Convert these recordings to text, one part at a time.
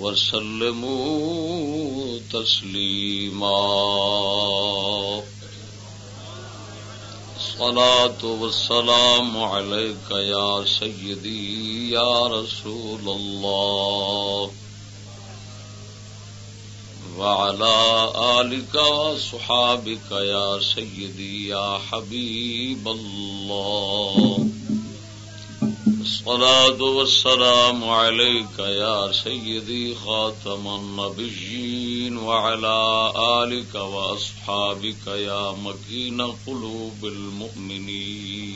وسلموا تسليما صلاة والسلام عليك يا سيدي يا رسول الله وعلى آلك وصحابك يا سيدي يا حبيب الله الصلاة والسلام عليك يا سيدي خاتم النبيين وعلى آلك وأصحابك يا مكين قلوب المؤمنين.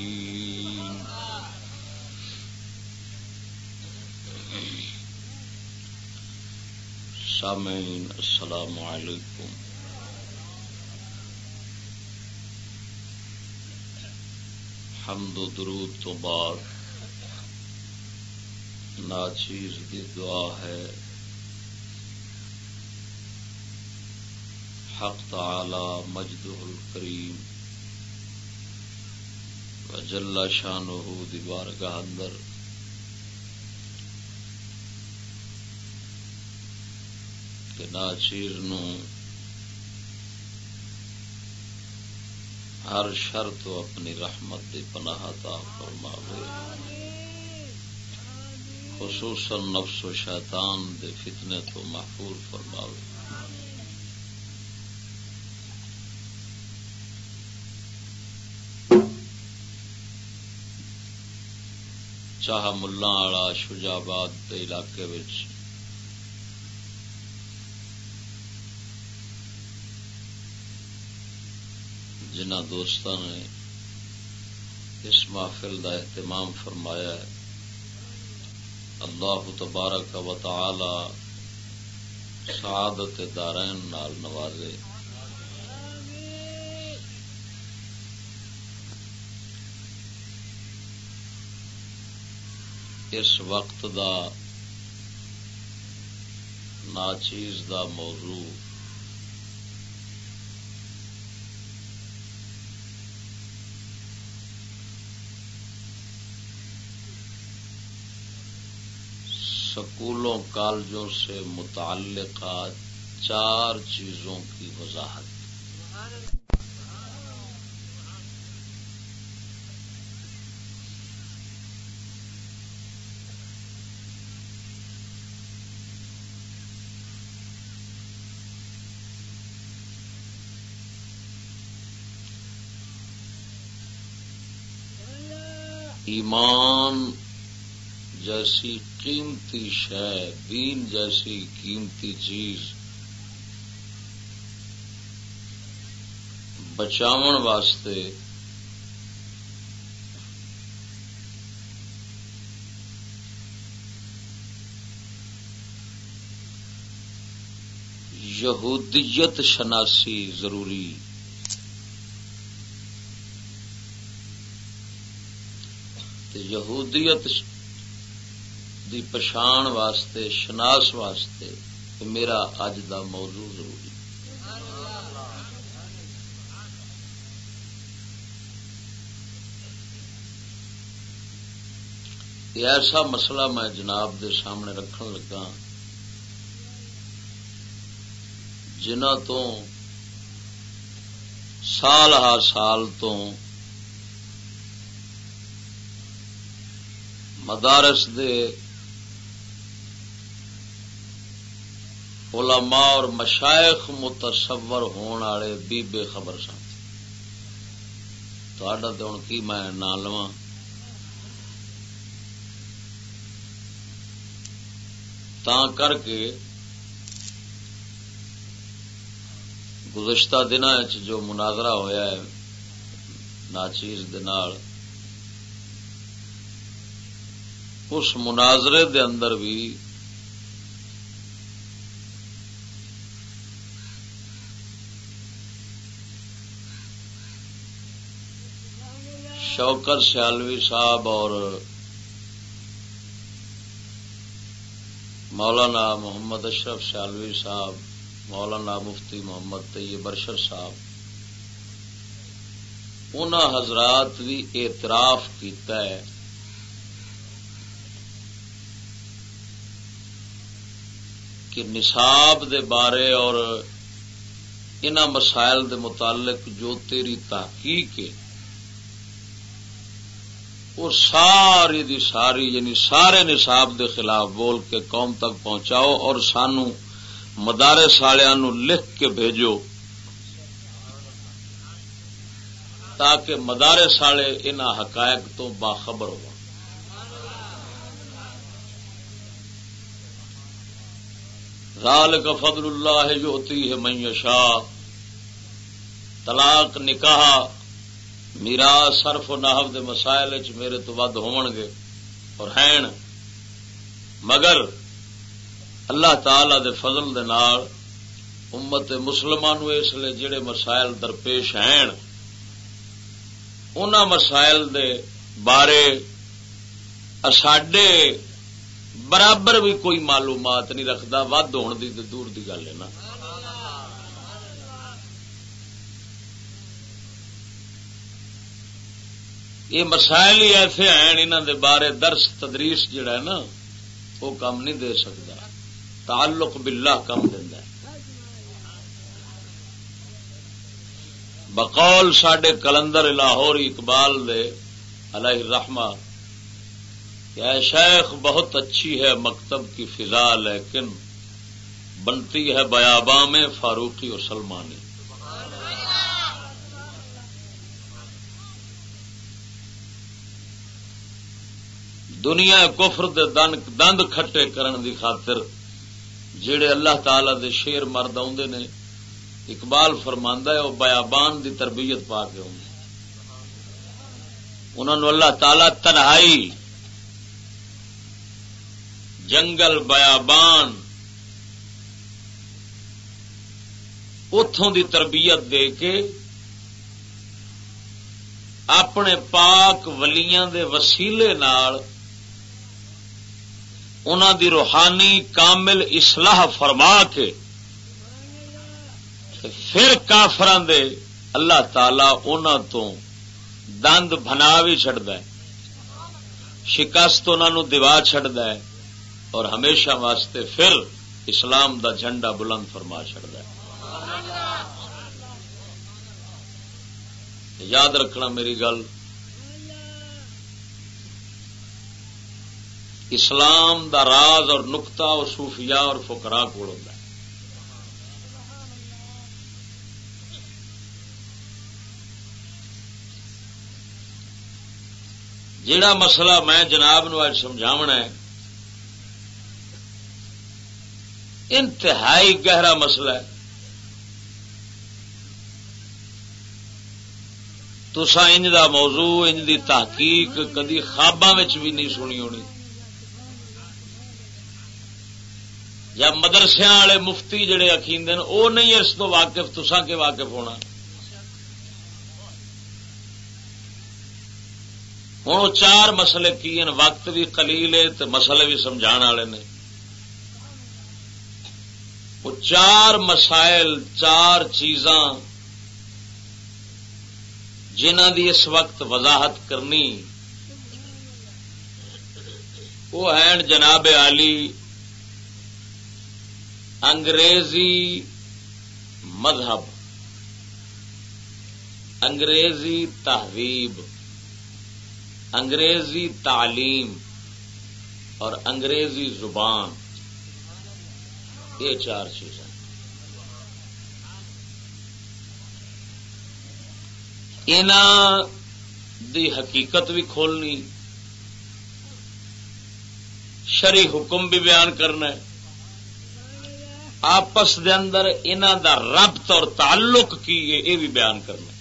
سامعين السلام عليكم. حمد و درود تو بعد ناچیز کی دعا ہے۔ حق تعالی مجد الکریم۔ وجل شان دیوار کا اندر۔ کہ ناچیر نو ہر شر تو اپنی رحمت دی پناہ تا فرماوے۔ خصوصاً نفس و شیطان دے فتنے تو محفوظ فرماوے۔ چاہ ملا والا شجاباد کے علاقے جنہ دوستوں نے اس محفل کا اہتمام فرمایا ہے۔ اللہ تبارک و تعالی سعادت دارین نال نوازے۔ اس وقت دا ناچیز دا موضوع سکولوں کالجوں سے متعلقہ چار چیزوں کی وضاحت۔ ایمان جیسی قیمتی شے دین جیسی قیمتی چیز۔ بچاو واسطے یہودیت شناسی ضروری۔ یہودیت دی پچھان واسطے شناس واسطے میرا اج دا موضوع ضروری یہ ایسا مسئلہ میں جناب دے سامنے رکھن لگا جنہ تو سال ہا سال تو مدارس دے علماء اور مشائق متصور ہون والے بھی بے خبر سن۔ تو ہوں کی میں نہ لوا کر کے گزشتہ دن جو مناظرہ ہویا ہے ناچیز اس مناظرے دے اندر بھی شوکر سیالوی صاحب اور مولانا محمد اشرف سیالوی صاحب، مولانا مفتی محمد طیب برشر صاحب ان حضرات بھی اعتراف کیتا ہے۔ کہ نصاب دے بارے اور ان مسائل دے متعلق جو تیری تحقیق ہے وہ ساری دی ساری یعنی سارے نصاب دے خلاف بول کے قوم تک پہنچاؤ اور سانو مدارے سالوں لکھ کے بھیجو تاکہ مدارے سالے ان حقائق تو باخبر ہو رال کا فضل اللہ جو ہوتی ہے میشا طلاق نکاح میرا سرف و نحب دے مسائل چ میرے تو ود گے اور ہیں مگر اللہ تعالی دے فضل دے نال امت مسلمان اس لیے جڑے مسائل درپیش ہیں ان مسائل دے بارے ساڈے برابر بھی کوئی معلومات نہیں رکھتا ود ہونے کی دور کی گل ہے نا۔ یہ مسائل ہی ایسے ہیں انہوں دے بارے درس تدریس جڑا ہے نا، وہ کم نہیں دے سکتا۔ تعلق باللہ کم دینا بقول سڈے کلندر لاہور اقبال دے علیہ رحمہ کہ شیخ بہت اچھی ہے مکتب کی فضا، لیکن بنتی ہے بیاباں میں فاروقی اور سلمانی۔ دنیا کفر دے دند کھٹے کرن دی خاطر جڑے اللہ تعالی دے شیر مرد آدھے نے، اقبال فرماندہ ہے، وہ بیابان دی تربیت پا کے انہوں اللہ تعالی تنہائی، جنگل بیابان اتوں دی تربیت دے کے اپنے پاک ولیاں دے وسیلے نال انہوں دی روحانی کامل اصلاح فرما کے پھر کافران دے اللہ تعالی انہوں تو دند بنا بھی چڈ شکست انہوں دوا چڈ اور ہمیشہ واسطے پھر اسلام دا جھنڈا بلند فرما چڈ یاد رکھنا میری گل اسلام دا راز اور نقتا اور صوفیاء اور فکرا کو جڑا مسئلہ میں جناب نو سمجھاونا ہے، انتہائی گہرا مسئلہ ہے۔ تسا انج دا موضوع، انج دی تحقیق کدی خواباں بھی نہیں سنی ہونی۔ یا مدرسے والے مفتی جڑے اخیند وہ نہیں اس تو واقف تسا کے واقف ہونا۔ ہوں چار مسئلے کی ہیں، وقت بھی کلیل ہے مسئلے بھی سمجھا والے نے۔ وہ چار مسائل، چار چیزاں جنہ دی اس وقت وضاحت کرنی۔ وہ ہیں جناب علی انگریزی مذہب، انگریزی تہذیب، انگریزی تعلیم اور انگریزی زبان، یہ چار چیزیں دی حقیقت بھی کھولنی شری حکم بھی بیان کرنا آپس دے اندر انہ دا ربط اور تعلق کی یہ بھی بیان کرنا۔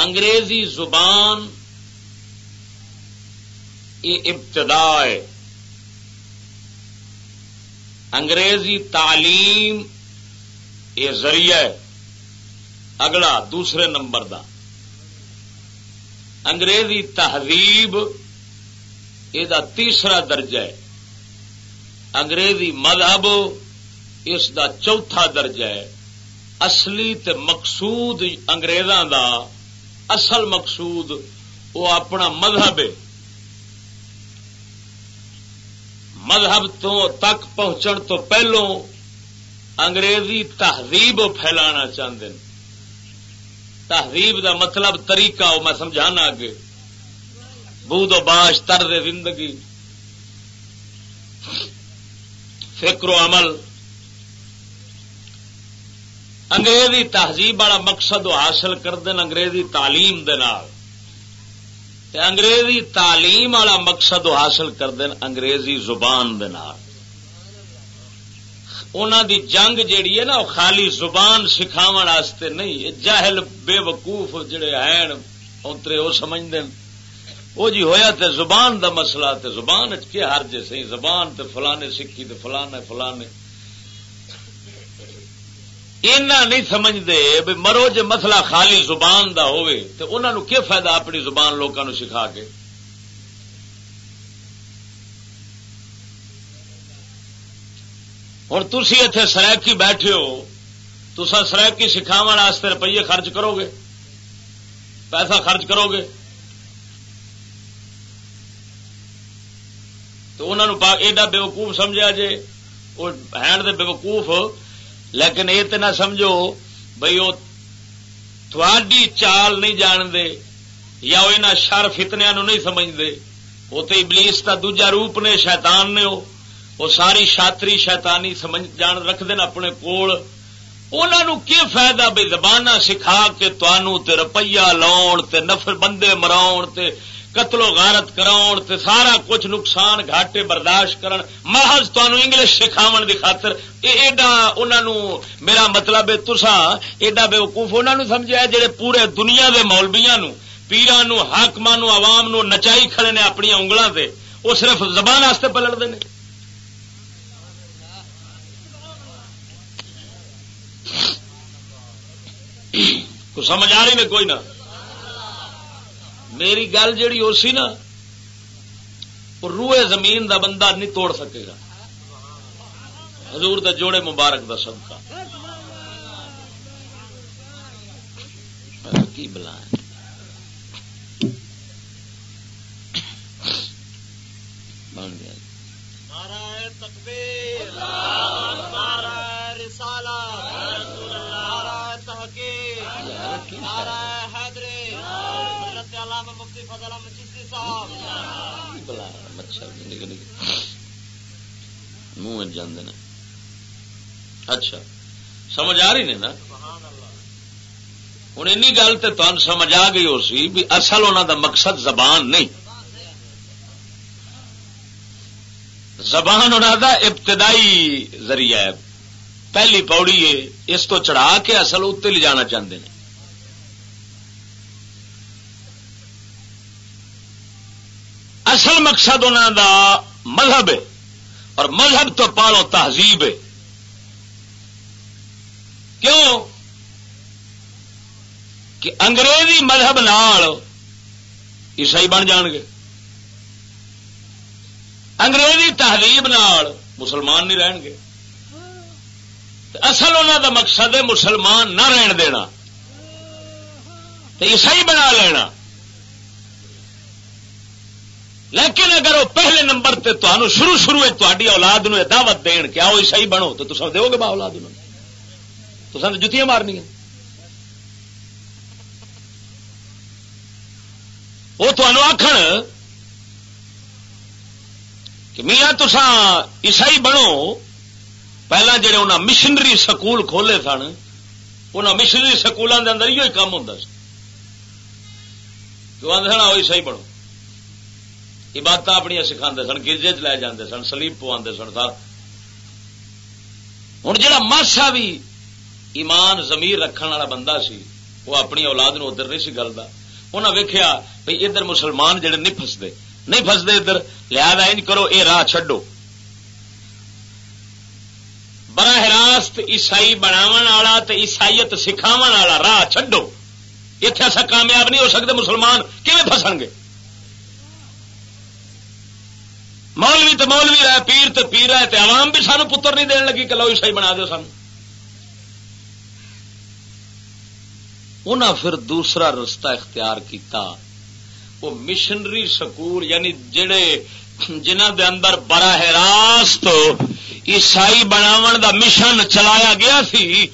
انگریزی زبان یہ ابتدا ہے۔ انگریزی تعلیم یہ ذریعہ ہے۔ اگلا، دوسرے نمبر دا۔ انگریزی تہذیب یہ تیسرا درجہ ہے انگریزی مذہب اس دا چوتھا درجہ ہے اصلی تے مقصود انگریزاں دا اصل مقصود وہ اپنا مذہب ہے مذہب تو تک پہنچن تو پہلو انگریزی تہذیب پھیلانا چاہتے ہیں تہذیب دا مطلب طریقہ میں سمجھانا اگے بود و باش طرز زندگی۔ فکر و عمل۔ انگریزی تہذیب والا مقصد حاصل کرتے انگریزی تعلیم دے نال۔ تے انگریزی تعلیم والا مقصد حاصل کرتے انگریزی زبان دے نال۔ دی جنگ جیڑی ہے نا خالی زبان سکھاو نہیں جاہل بے وقوف جڑے ہیں اترے وہ سمجھتے ہیں۔ وہ جی ہویا تے زبان دا مسئلہ تے زبان کے ہر جیسے زبان تے فلانے سکھی تے فلانے فلانے۔ اینا نہیں سمجھتے بھی مرو جی مسئلہ خالی زبان دا ہوئے تو انہوں نے کیا فائدہ اپنی زبان لوگوں سکھا کے؟ ہوں تھی اتے سرکی بیٹھے ہو تسا سرکی سکھاو روپیے خرچ کرو گے پیسہ خرچ کرو گے تو انہوں نے ایڈا بے وقوف سمجھا جے وہ دے بے وقوف لیکن یہ تو نہ سمجھو بھائی وہ تھوڑی چال نہیں جانتے یا وہ یہاں شر فتنیا نہیں سمجھتے وہ تو ابلیس کا دوجا روپ نے، شیطان نے وہ ساری شاطری شیطانی سمجھ جان رکھتے ہیں اپنے کول۔ انہوں کی فائدہ بھائی زبان سکھا کے تنوع روپیہ لاؤ نفر بندے مراؤ قتل و غارت کراؤ تے سارا کچھ نقصان گھاٹے برداشت کرن۔ محض تمہیں انگلش سکھاو دی خاطر ایڈا انہوں میرا مطلب ہے تسا ایڈا بے وقوف انہوں سمجھا جڑے پورے دنیا دے مولبیاں نو پیران حاقم عوام نو نچائی کھڑے نے اپنی انگلوں سے وہ صرف زبان واسطے پلٹتے ہیں کو سمجھ آ رہی میں کوئی نہ۔ میری گل جیڑی ہو سی نا وہ روئے زمین دا بندہ نہیں توڑ سکے گا۔ حضور دا جوڑے مبارک دا سب کا کی بلا بن گیا۔ مچھر منہ جانے اچھا سمجھ آ رہی نا؟ ہوں این گل تو تمہیں سمجھ آ گئی ہو سی بھی اصل انہوں دا مقصد زبان نہیں۔ زبان انہوں دا ابتدائی ذریعہ ہے۔ پہلی پوڑی ہے، اس تو چڑھا کے اصل اتنے لے جانا چاہتے ہیں اصل مقصد انہوں دا مذہب ہے اور مذہب تو پالو تہذیب ہے۔ کیوں؟ کہ انگریزی مذہب نال عیسائی بن جان گے۔ انگریزی تہذیب نال مسلمان نہیں رہن گے۔ اصل انہوں دا مقصد ہے مسلمان نہ رہن دینا۔ عیسائی بنا لینا۔ لیکن اگر وہ پہلے نمبر تے تو شروع شروع تاری اولاد نو دعوت دین کہ آؤ عیسائی بنو تو تصا دو گے با اولاد تو سن جتیاں مارنی وہ آخر کہ میاں تسا عیسائی بنو، پہلا جڑے انہیں مشنری سکول کھولے سن ان مشنری سکولوں کے اندر یہ کام ہوں جو آدھے سن، آؤ عیسائی بنو۔ عبادت اپنی سکھا سن، گرجے چ لے جاندے سن، سلیب پوا سن سر۔ ہوں جا ماسا بھی ایمان زمیر رکھنے والا بندہ سی وہ اپنی اولاد نو ادھر نہیں سی گلتا انہیں ویکیا بھائی ادھر مسلمان جڑے نہیں فستے نہیں فستے ادھر، لہذا انج کرو اے راہ چڈو براہ راست عیسائی بناو عیسائیت سکھاو والا راہ چڈو اتنے ایسا کامیاب نہیں ہو سکتے مسلمان کیون فسن گے مولوی تو مولوی رہے، پیر تو پیر ہے تو عوام بھی سانو پتر نہیں دین لگی کہ لو عیسائی بنا دو سان پھر دوسرا رستہ اختیار کیتا۔ وہ مشنری سکول یعنی جڑے جنہ دے اندر براہ راست عیسائی بناو دا مشن چلایا گیا سی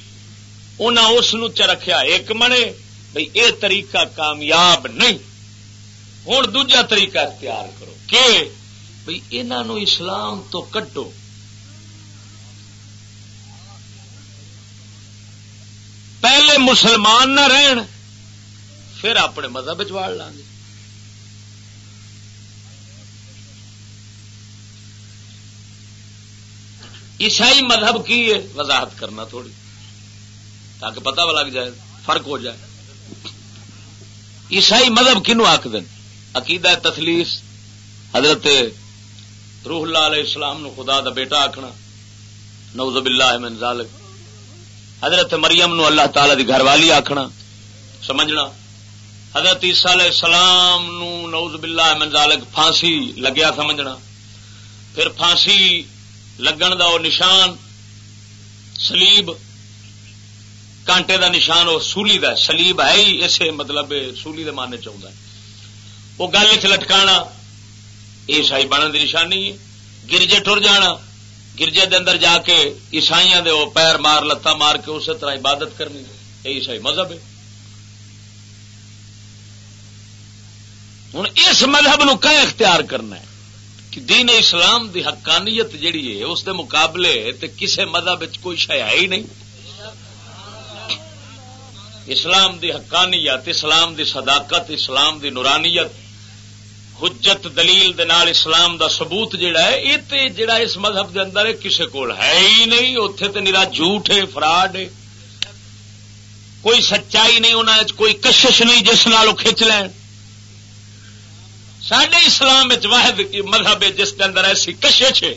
انہیں اس رکھیا ایک منے بھائی اے طریقہ کامیاب نہیں۔ ہوں دوجا طریقہ اختیار کرو۔ کہ بھائی انہوں اسلام تو کٹو پہلے مسلمان نہ رہن، پھر اپنے مذہب چاڑ لیں گے۔ عیسائی مذہب کی ہے؟ وضاحت کرنا تھوڑی، تاکہ پتہ لگ جائے، فرق ہو جائے۔ عیسائی مذہب کنو آخ دین عقیدہ تسلیس حضرت روح اللہ علیہ السلام نو خدا دا بیٹا آخنا نوز باللہ من ذالک۔ حضرت مریم نو اللہ تعالی دی گھر والی آخنا سمجھنا۔ حضرت عیسیٰ علیہ السلام نو نوز باللہ من ذالک پھانسی لگیا سمجھنا۔ پھر پھانسی لگن دا وہ نشان، سلیب، کانٹے دا نشان وہ سولی دا۔ سلیب ہے ہی اسے مطلب سولی دے ماننے چاہتا ہے۔ وہ گل چ لٹکانا۔ یہ عیسائی بننے کی نشانی ہے۔ گرجے ٹر جانا۔ گرجے دے اندر جا کے عیسائی دے وہ پیر مار لتا مار کے اسی طرح عبادت کرنی یہ عیسائی مذہب ہے۔ ہوں اس مذہب نو کہ اختیار کرنا ہے؟ کہ دین اسلام دی حقانیت جیڑی ہے، اس دے مقابلے تے کسے مذہب کوئی شہ ہے ہی نہیں۔ اسلام دی حقانیت، اسلام دی صداقت، اسلام دی نورانیت۔ حجت دلیل دے نال اسلام دا ثبوت جڑا ہے، یہ تے جڑا اس مذہب دے اندر ہے، کسے کول ہے ہی نہیں اتے تے نرا جھوٹ ہے فراڈ ہے۔ کوئی سچائی نہیں انہیں کوئی کشش نہیں جس نال کھچ لین۔ سڈے اسلام واحد مذہب ہے، جس کے اندر ایسی کشش ہے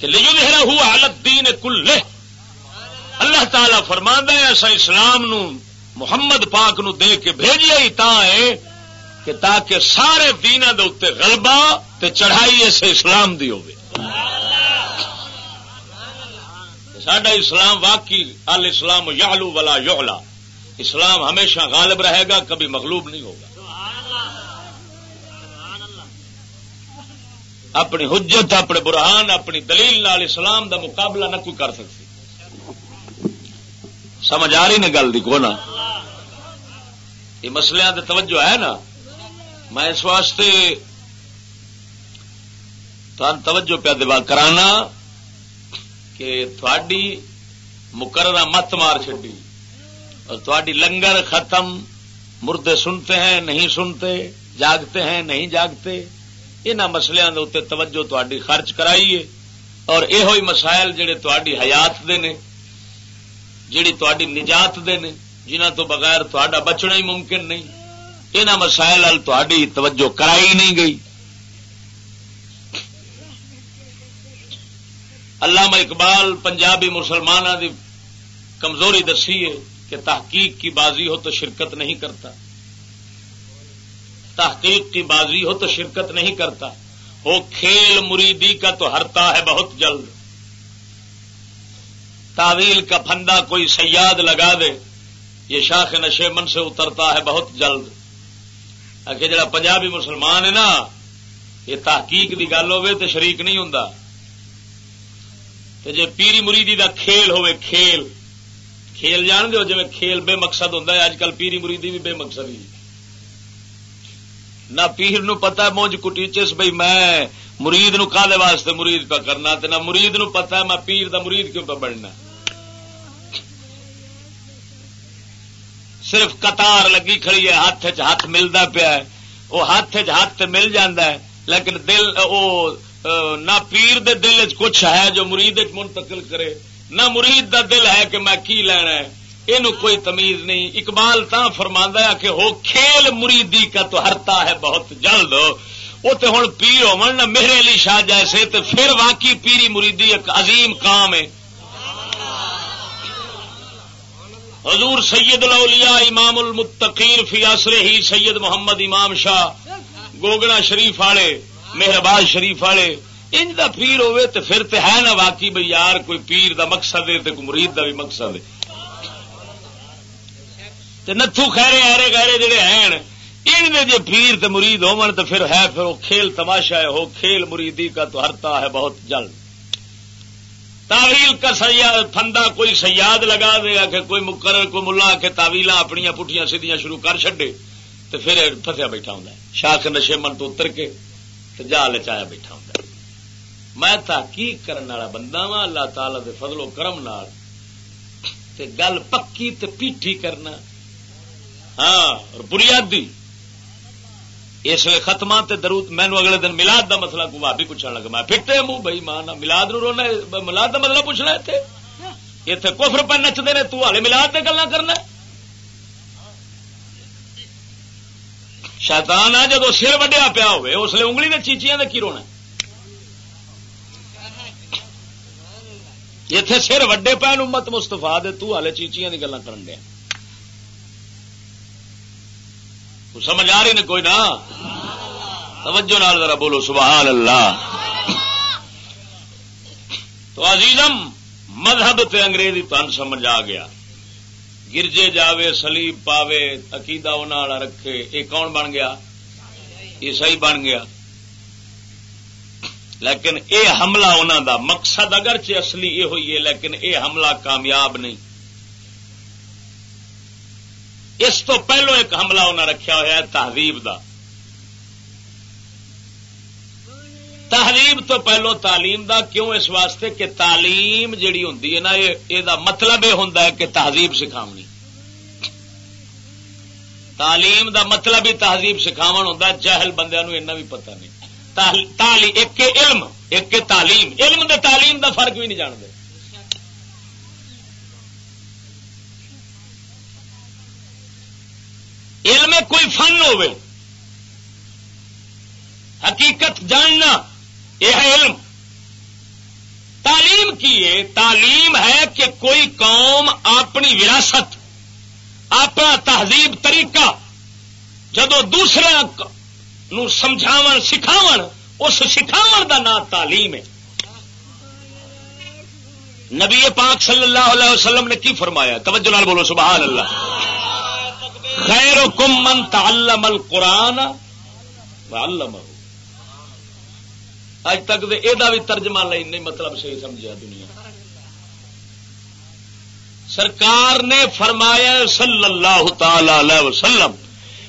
کہ لیو ہوا حالت دین کل اللہ تعالی فرما ہے ایسا اسلام نو، محمد پاک نو دے کے بھیجیا ہی تا ہے کہ تاکہ سارے دینا دے اتنے غلبہ تے چڑھائی اسے اسلام دی ہوگی سڈا اسلام واقعی ال اسلام یالو ولا یولا اسلام ہمیشہ غالب رہے گا، کبھی مغلوب نہیں ہوگا۔ اپنی حجت، اپنے برہان، اپنی دلیل نال اسلام دا مقابلہ نہ کوئی کر سکتی۔ سمجھ آ رہی نا گل دی کو نا یہ مسلے توجہ ہے نا۔ میں اس واسطے توجہ پیا دبا کرانا کہ تھوڑی مقررہ مت مار چڈی اور تھوڑی لنگر ختم، مردے سنتے ہیں، نہیں سنتے، جاگتے ہیں، نہیں جاگتے ان مسلیا کے اتنے توجہ تاری خرچ کرائیے اور یہ مسائل جڑے تاری حیات دے نے، جیڑی تاری نجات دے نے جنہ تو بغیر تا بچنا ہی ممکن نہیں۔ یہاں مسائل تاری توجہ کرائی نہیں گئی علامہ اقبال پنجابی مسلمانوں کی کمزوری دسی ہے کہ تحقیق کی بازی ہو تو شرکت نہیں کرتا تحقیق کی بازی ہو تو شرکت نہیں کرتا وہ کھیل مریدی کا تو ہرتا ہے بہت جلد تعویل کا پھندا کوئی سیاد لگا دے یہ شاخ نشے من سے اترتا ہے بہت جلد آخر جڑا پنجابی مسلمان ہے نا، یہ تحقیق کی گل ہوے تو شریک نہیں ہوں جی پیری مریدی دا کھیل ہوئے کھیل۔ کھیل جان دو جی کھیل بے مقصد ہوں اج کل پیری مریدی بھی بے مقصد ہی۔ نہ پیر نو پتا مونج کٹیچس بھائی میں مرید نو کالے واسطے مرید پہ کرنا نہ مرید نو پتا میں پیر دا مرید کیوں پہ بننا۔ صرف قطار لگی کھڑی ہے، ہاتھ ہاتھ ملتا پیا وہ ہاتھ ہاتھ مل ہے، لیکن دل نہ پیر دے دل چ کچھ ہے جو مرید منتقل کرے۔ نہ مرید دا دل ہے کہ میں کی لینا ہے۔ یہ کوئی تمیز نہیں۔ اقبال تا فرما ہے کہ ہو، کھیل مریدی کا تو ہرتا ہے بہت جلد۔ وہ تو ہوں پیر ہو میرے علی شاہ جیسے تو پھر واقعی پیری مریدی ایک عظیم کام ہے۔ حضور سید الاولیاء امام المتقیر فی آسرے ہی سید محمد امام شاہ گوگنا شریف والے، مہرباز شریف والے انج دا پیر ہوئے تو پھر تو ہے نا واقعی بھائی یار، کوئی پیر دا مقصد ہے کوئی مرید دا بھی مقصد ہے۔ نتھو خیرے ایرے گہرے جڑے ہیں، ان جی پیر تے مرید ہون تو پھر ہے، پھر وہ کھیل تماشا ہے ہو کھیل مریدی کا تو ہرتا ہے بہت جلد۔ تاویل کا سیاد فندا کوئی سیاد لگا دے گا کہ کوئی مقرر، کوئی ملا کے تاویل اپنی پٹھیاں سیدیاں شروع کر چڈے تو پھر فسیا بیٹھا ہوں شاخ نشے من تو اتر کے جا لچایا بیٹھا ہوں میں تحقیق کرنے والا بندہ وا اللہ تعالی دے فضل و کرم نال تے گل پکی تے پیٹھی کرنا۔ ہاں اور بنیادی اس لیے ختم درود مینو اگلے دن ملاد دا مسئلہ کو بھابی پوچھنے لگا۔ میں پھٹے منہ بھائی ماں ملاد نو رونا ملاد دا مطلب پوچھنا اتنے اتنے کفر پہ نچتے نے، تو ہالے ملاد سے گلا کرنا شیطان آ جب سر وڈیا پیا ہوئے، اس لیے انگلی نے چیچیاں دے کی رونا اتے سر وڈے پہ امت مستفا دے، تو ہالے چیچیاں کی گلا کرن دیا سمجھ آ رہی نے کوئی نہ توجہ نال ذرا بولو سبحان اللہ تو عزیزم، مذہب تے انگریزی تن سمجھ آ گیا۔ گرجے جاوے، سلیب پاوے، عقیدہ والا رکھے، یہ کون بن گیا؟ عیسائی بن گیا۔ لیکن اے حملہ انہوں دا مقصد اگرچہ اصلی یہ ہوئی ہے، لیکن اے حملہ کامیاب نہیں۔ اس تو پہلو ایک حملہ انہیں رکھا ہوا ہے تہذیب دا۔ تہذیب تو پہلو تعلیم دا، کیوں اس واسطے کہ تعلیم جیڑی ہوں نا، یہ مطلب یہ ہوں کہ تہذیب سکھاونی۔ تعلیم دا مطلب ہی تہذیب سکھاو ہوں جہل بندے ایسا بھی پتہ نہیں۔ ایک علم، ایک تعلیم۔ علم دے تعلیم دا فرق بھی نہیں جانتے۔ علم کوئی فن ہو حقیقت جاننا، یہ ہے علم۔ تعلیم کی ہے؟ تعلیم ہے کہ کوئی قوم اپنی وراثت، اپنا تہذیب طریقہ، جدو دوسرے نو سمجھاو سکھاو اس سکھاو دا نام تعلیم ہے۔ نبی پاک صلی اللہ علیہ وسلم نے کی فرمایا؟ توجہ نال بولو، سبحان اللہ۔ خیر من تعلم القرآن علم اج تک دے یہ بھی ترجمہ لئی نہیں مطلب صحیح سمجھا دنیا۔ سرکار نے فرمایا صلی اللہ تعالی علیہ وسلم،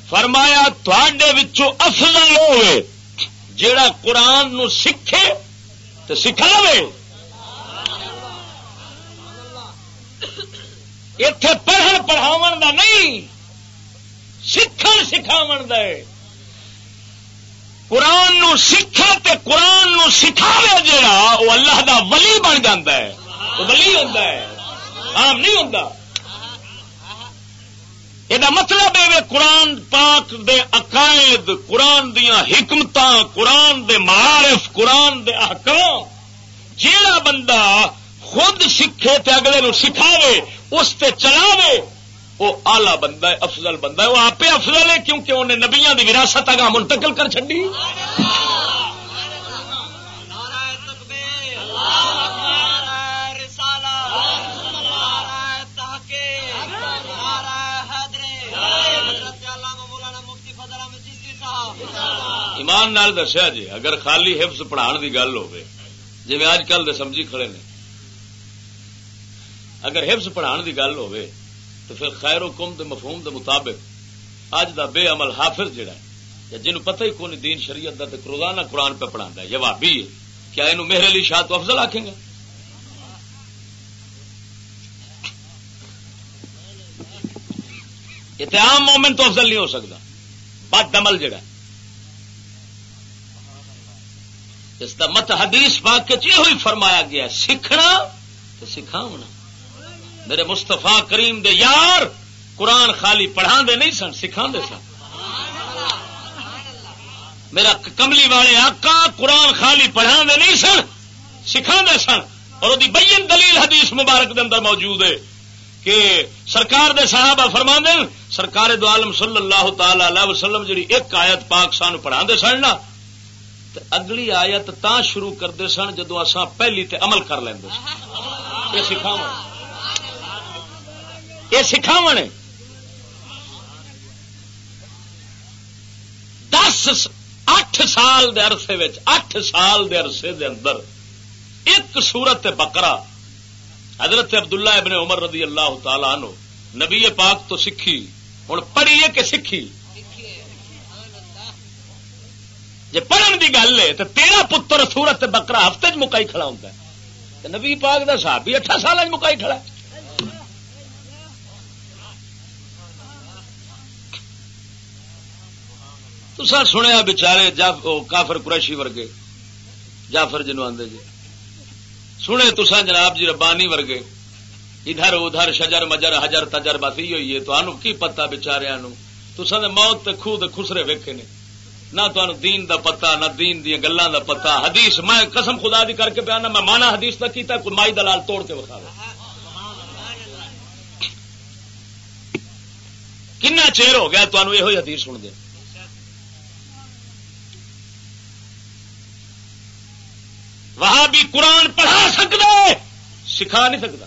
فرمایا تھوڑے افضل ہوئے، جیڑا قرآن نو سکھے تو سکھا لے اتے پڑھن پڑھاو دا نہیں سکھ سکھاو دے۔ قرآن نو سکھا تے قرآن نو سکھاوے جڑا وہ اللہ دا ولی بن جا ولی ہوتا ہے۔ عام نہیں ہوں یہ مطلب ہے قرآن پاک دے عقائد، قرآن دیا حکمت قرآن دے معارف، قرآن دے احکام۔ جیڑا بندہ خود سکھے تے اگلے نو سکھاوے، اس تے چلاوے وہ آلہ بندہ ہے، افضل بندہ ہے، وہ آپ افضل ہے کیونکہ انہیں نبیاں دی وراثت اگاں منتقل کر چڈی ایمان نال دسیا جی اگر خالی حفظ پڑھان کی گل ہو جی اج کل دے سمجھی کھڑے نے۔ اگر حفظ پڑھان کی گل ہو تو پھر خیر و کم دے مفہوم دے مطابق اج دا بے عمل حافظ جڑا ہے، یا جنہوں پتہ ہی کون دین شریعت دا تے روزانہ قرآن پہ پڑھا ہے، یہ وابی ہے۔ کیا یہ میرے علی شاہ تو افضل آخیں گے؟ اتحام مومن تو افضل نہیں ہو سکتا۔ بد عمل جڑا ہے۔ اس کا مت حدیث پاک یہ ہوئی فرمایا گیا سیکھنا تو سکھاونا۔ میرے مستفا کریم دے یار قرآن خالی پڑھا دے نہیں سن سکھا دے سن۔ میرا کملی والے آقا قرآن خالی پڑھا دے نہیں سن سکھا دے سن۔ اور وہ بین دلیل حدیث مبارک دے اندر موجود ہے کہ سرکار دے صحابہ فرما دیں سرکار دو عالم صلی اللہ تعالی علیہ وسلم جی ایک آیت پاک سان پڑھا دے سن نا اگلی آیت تا شروع کرتے سن جدو اصا پہلی تے عمل کر لیں یہ سکھاو یہ سکھاو دس اٹھ سال دے عرصے اٹھ سال دے عرصے دے اندر ایک سورت بکرا حضرت عبداللہ ابن عمر رضی اللہ تعالی عنہ نبی پاک تو سکھی ہوں پڑھیے کہ سکھی؟ جی پڑھن کی گل ہے تو تیرا پتر سورت بکرا ہفتے چ مکائی کھڑا ہوتا ہے۔ نبی پاک کا صاحب بھی اٹھا سال مکائی کھڑا ہے۔ تو سنیا بچارے کافر قریشی ورگے جافر جنو آدھے جی۔ سنے تسا جناب جی ربانی ورگے۔ ادھر ادھر شجر مجر حجر تجر بس ہی ہوئی ہے۔ تو کی پتا بچاریا تسا موت خود خسرے ویکھے نے۔ نہ تو دین دا پتا نہ دین دیا گلان دا پتا حدیث میں قسم خدا دی کر کے پیا میں مانا حدیث کا کیتا، کوئی مائی دلال توڑ کے بخا کنا چیر ہو گیا تمہیں یہ حدیث سن دیا وہاں بھی قرآن پڑھا سکتا سکھا نہیں سکتا۔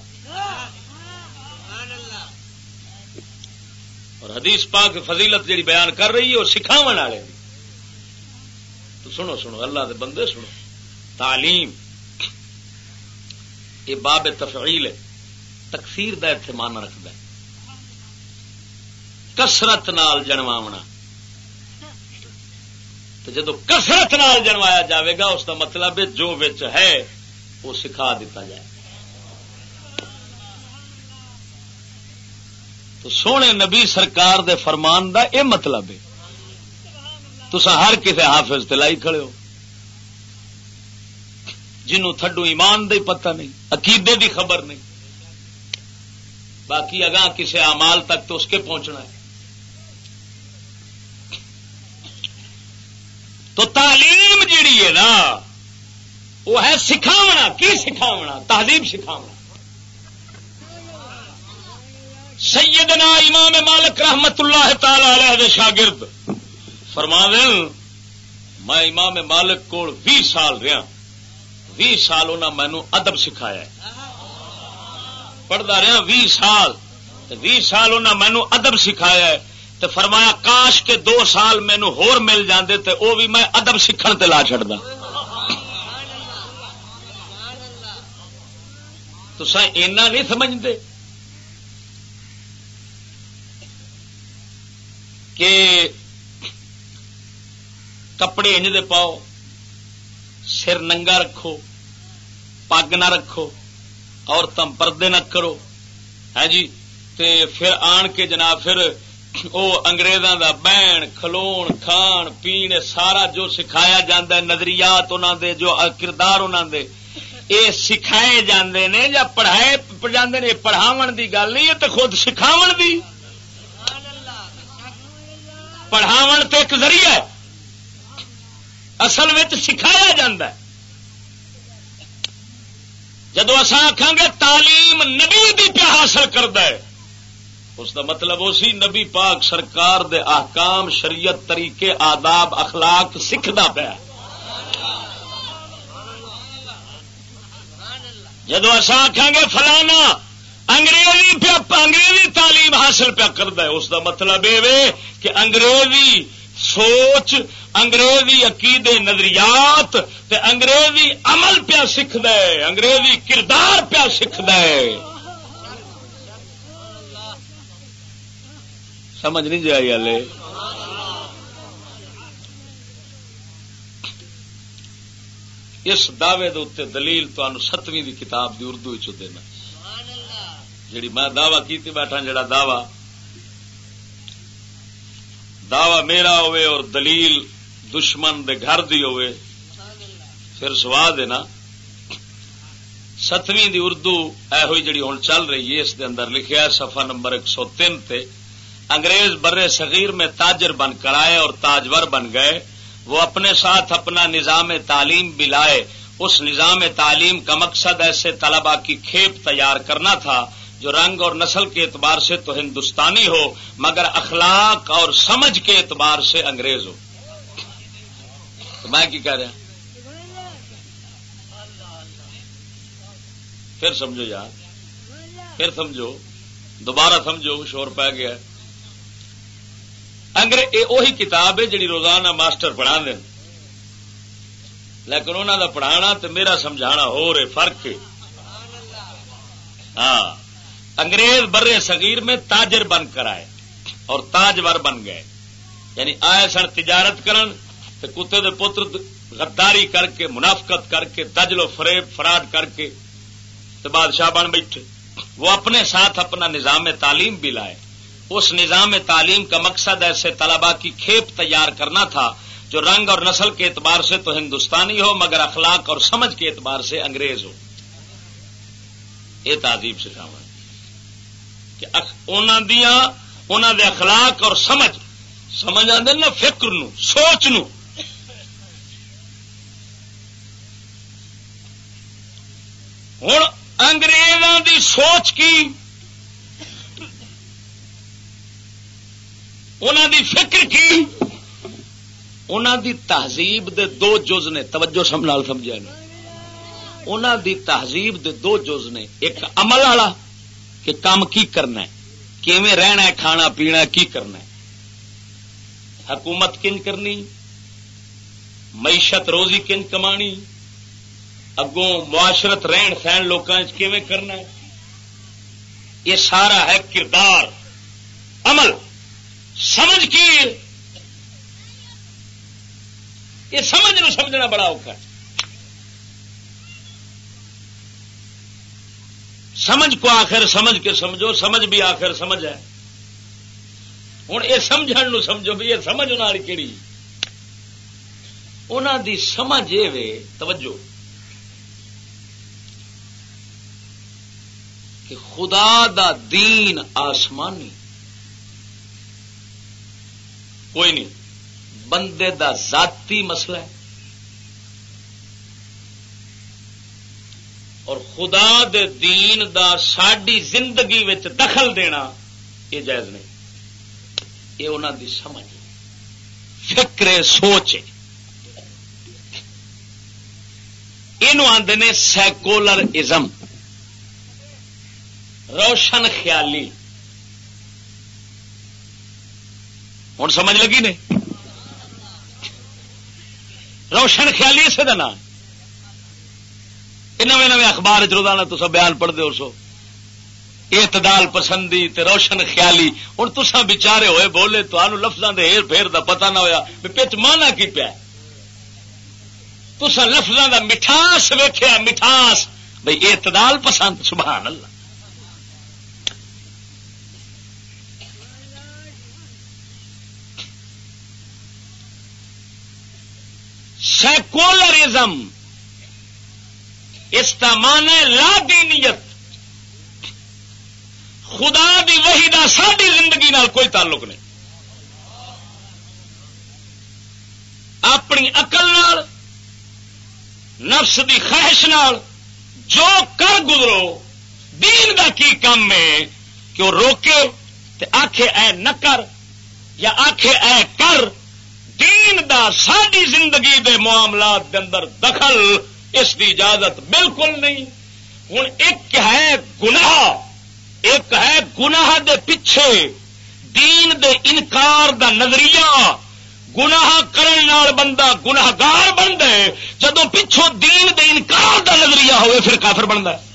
اور حدیث پاک فضیلت جی بیان کر رہی ہے، وہ سکھاو والے تو سنو سنو، اللہ دے بندے سنو۔ تعلیم، یہ باب تفعیل ہے۔ تکثیر دا اتنے مان رکھد کسرت نال جنواونا تو جدو کسرت نال جنوایا جاوے گا، اس کا مطلب ہے جو وچ ہے، وہ سکھا دیتا جائے۔ تو سونے نبی سرکار دے فرمان دا اے مطلب ہے۔ تسا ہر کسی حافظ تلائی کھڑے ہو۔ جنوں تھڈو ایمان دے پتہ نہیں، عقیدے دی خبر نہیں۔ باقی اگاں کسی امال تک تو اس کے پہنچنا ہے۔ تو تعلیم جیڑی ہے نا، وہ ہے سکھاونا۔ کی سکھاونا؟ تہذیب سکھاونا۔ سیدنا امام مالک رحمت اللہ تعالی علیہ شاگرد فرما دین میں امام مالک کو بھی سال رہا۔ بھی سال انہیں مینو ادب سکھایا پڑھتا رہا، بھی سال۔ بھی سال انہیں مینو ادب سکھایا ہے۔ تو فرمایا کاش کے دو سال مینو ہور مل جاندے تے او بھی میں ادب سیکھن تے لا چڑھتا تو اینا نہیں سمجھتے کہ کپڑے انج دے پاؤ، سر ننگا رکھو، پگ نہ رکھو عورتیں پردے نہ کرو۔ ہے جی تے پھر آن کے جناب، پھر او انگریزاں دا بہن، کھلون، کھان، پین، سارا جو سکھایا جاندہ ہے، نظریات انہوں دے، جو کردار انہوں دے، اے سکھائے جاندے نے یا پڑھائے پہ پڑھاو دی گل نہیں ہے تو خود سکھاو دی۔ پڑھاو تو ایک ذریعہ اصل میں سکھایا جا جدو اصا آخان گے، تعلیم نبی بھی پہ حاصل کرتا ہے۔ اس کا مطلب اسی نبی پاک سرکار دے احکام، شریعت، طریقے، آداب، اخلاق سیکھتا پیا۔ جدو اصا آخان گے فلانا، انگریزی پیا، انگریزی تعلیم حاصل پیا کرتا ہے، اس کا مطلب یہ کہ انگریزی سوچ، انگریزی عقیدے، نظریات تے انگریزی عمل پیا سیکھد انگریزی کردار پیا سیکھد سمجھ نہیں جائی ہلے اس دعوے دے دلیل تمہیں ستویں دی کتاب دی اردو دینا جیڑی میں دعوی کی بیٹھا جڑا دعوی۔ دعوی میرا ہوئے اور دلیل دشمن دے گھر دی ہوئے پھر سواد ہے نا۔ ستویں دی اردو اے ہوئی جڑی ہوں چل رہی ہے، اس دے اندر لکھیا صفحہ نمبر ایک سو تین تے۔ انگریز برے صغیر میں تاجر بن کر آئے اور تاجور بن گئے۔ وہ اپنے ساتھ اپنا نظام تعلیم بھی لائے۔ اس نظام تعلیم کا مقصد ایسے طلبا کی کھیپ تیار کرنا تھا جو رنگ اور نسل کے اعتبار سے تو ہندوستانی ہو، مگر اخلاق اور سمجھ کے اعتبار سے انگریز ہو۔ تو میں کی کہہ رہا پھر سمجھو یار۔ پھر سمجھو۔ دوبارہ سمجھو، شور پہ گیا۔ انگریز وہی کتاب ہے جی روزانہ ماسٹر پڑھا دیں لیکن انہوں کا پڑھانا تو میرا سمجھانا ہو رہے فرق ہاں۔ انگریز برے صغیر میں تاجر بن کر آئے اور تاجور بن گئے۔ یعنی آئے سن تجارت کرن کتے دے پتر غداری کر کے، منافقت کر کے تجل و فریب، فراڈ کر کے بادشاہ بن بیٹھے۔ وہ اپنے ساتھ اپنا نظام تعلیم بھی لائے۔ اس نظام تعلیم کا مقصد ایسے طلبا کی کھیپ تیار کرنا تھا جو رنگ اور نسل کے اعتبار سے تو ہندوستانی ہو، مگر اخلاق اور سمجھ کے اعتبار سے انگریز ہو۔ یہ تعزیب سکھاوا انہوں دے اخلاق اور سمجھ۔ سمجھ آدھے نا فکر نو، سوچ نو۔ ہوں انگریزوں دی سوچ کی انہوں دی فکر کی؟ انہوں دی تہذیب دے دو جز نے، توجہ سمجھا انہوں دی تہذیب دے دو جز نے، ایک عمل والا کہ کام کی کرنا ہے؟ کیویں رہنا ہے، کھانا پینا کی کرنا ہے؟ حکومت کن کرنی؟ معیشت روزی کن کمانی؟ اگوں معاشرت رہن سہن لوگوں کیویں کرنا ہے؟ یہ سارا ہے کردار، عمل۔ سمجھ کی؟ یہ سمجھ نو سمجھنا بڑا اوکھا سمجھ کو آخر سمجھ کے سمجھو، سمجھ بھی آخر سمجھ ہے۔ ہوں یہ سمجھ نو سمجھو بھی یہ سمجھ کہڑی انہوں دی سمجھ یہ توجہ۔ کہ خدا دا دین آسمانی۔ کوئی نہیں۔ بندے دا ذاتی مسئلہ ہے۔ اور خدا دے دین دا ساڈی زندگی وچ دخل دینا یہ جائز نہیں۔ یہ انہوں دی سمجھ فکر سوچ یہ آدھے سیکولر ازم۔ روشن خیالی۔ ہوں سمجھ لگی نے؟ روشن خیالی اسے کا نام۔ نویں نویں اخبار روزانہ تو بیان پڑھ دے سو۔ اعتدال پسندی تے روشن خیالی۔ ہوں تسا بچارے ہوئے بولے تو لفظوں کے ہیر پھیر دا پتہ نہ ہوا پچ مانا کی پیا؟ تسا لفظوں دا مٹھاس ویخیا مٹھاس۔ بھائی اعتدال پسند، سبحان اللہ۔ سیکولرزم، اس کا مان ہے لا دینیت۔ خدا دی وہی دا ساری زندگی نال کوئی تعلق نہیں۔ اپنی اقل نال، نفس دی خواہش نال، جو کر گزرو، دین دا کی کام ہے کہ وہ روکے تے آخے اے نہ کر یا آخے اے کر۔ دین دا ساری زندگی دے معاملات دے اندر دخل اس دی اجازت بالکل نہیں۔ ہوں ایک ہے گناہ، ایک ہے گناہ دے پیچھے۔ دین دے انکار دا نظریہ۔ گناہ کرن نال بندہ گناہگار بنتا ہے۔ جدو پچھوں دین دے انکار دا نظریہ ہوئے، پھر کافر بنتا ہے۔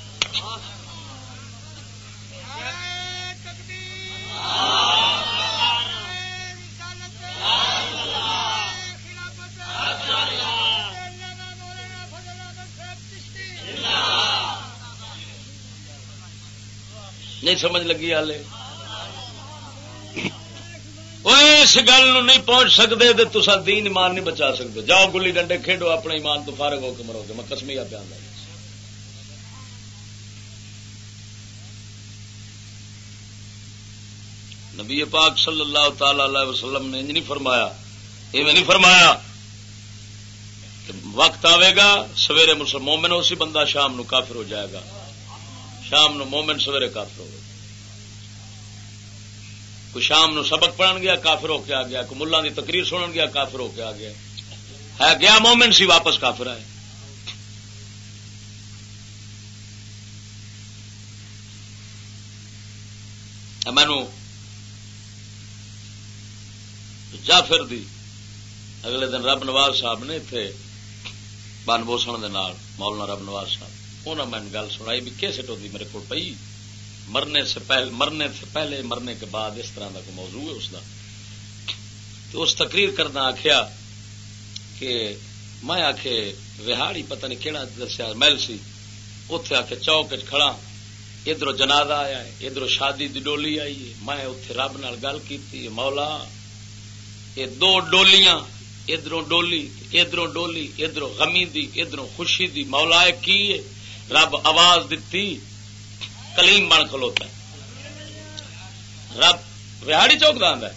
نہیں سمجھ لگی ہالے اس گل نہیں پہنچ سکتے تو تصا دین ایمان نہیں بچا سکتے جاؤ گلی ڈنڈے کھیڈو اپنے ایمان تو فارغ ہو کے مرو گے۔ میں کسمیا پہ آدھا نبی پاک صلی اللہ تعالی علیہ وسلم نے نہیں فرمایا یہ نہیں فرمایا کہ وقت آئے گا، سویرے مسلم مومن اسی بندہ شام نو کافر ہو جائے گا۔ شام نو مومن سویرے کافر ہوگا کوئی شام نو سبق پڑھن گیا، کافر ہو کے آ گیا۔ کوئی ملا دی تقریر سنن گیا، کافر ہو کے آ گیا۔ ہے گیا مومن سی واپس کافر آئے؟ مینو جافر دی اگلے دن رب نواز صاحب نے اتنے بن بوسن مولانا رب نواز صاحب۔ انہوں نے گل سنائی بھی کیسے ٹوی میرے کو پی مرنے سے پہلے مرنے سے پہلے مرنے کے بعد اس طرح کا کوئی موضوع ہے اس کا تو اس تقریر کرنا آخیا کہ میں آخ وہاڑی پتہ نہیں کہڑا دسیا محل سی اتے آ کے چوک کھڑا ادھر جنازہ آیا ہے ادھر شادی دی ڈولی آئی ہے میں اتے رب نال گل کی مولا یہ دو ڈولیاں ادھر ڈولی ادھر ڈولی ادھر غمی دی ادھر خوشی دی مولا کی رب آواز دیتی کلیم بن کھلوتا رب وہاڑی چوک دان ہے۔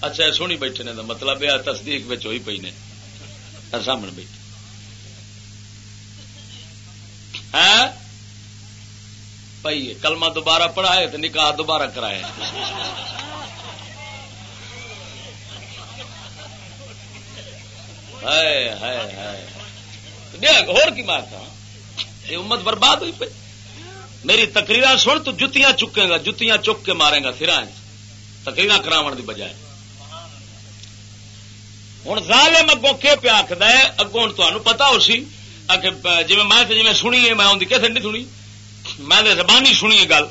اچھا سونی بیٹھے نے مطلب یہ تصدیق ہوئی پی نے۔ ہاں، سامنے بیٹھے ہاں؟ پی کلمہ دوبارہ پڑھائے تو نکاح دوبارہ کرائے۔ ہو یہ امت برباد ہوئی پی۔ میری تقریر سن تو جتیاں چکے گا، جتیاں چک کے مارے گا سرا تقریر کرا دی بجائے۔ ہوں ظالم اگوں کے پیا آخد ہے؟ اگوں تمہیں پتا ہو سی۔ جی میں جی سنی ہے میں ان کی کیسے نہیں سنی؟ میں زبانی سنی گل۔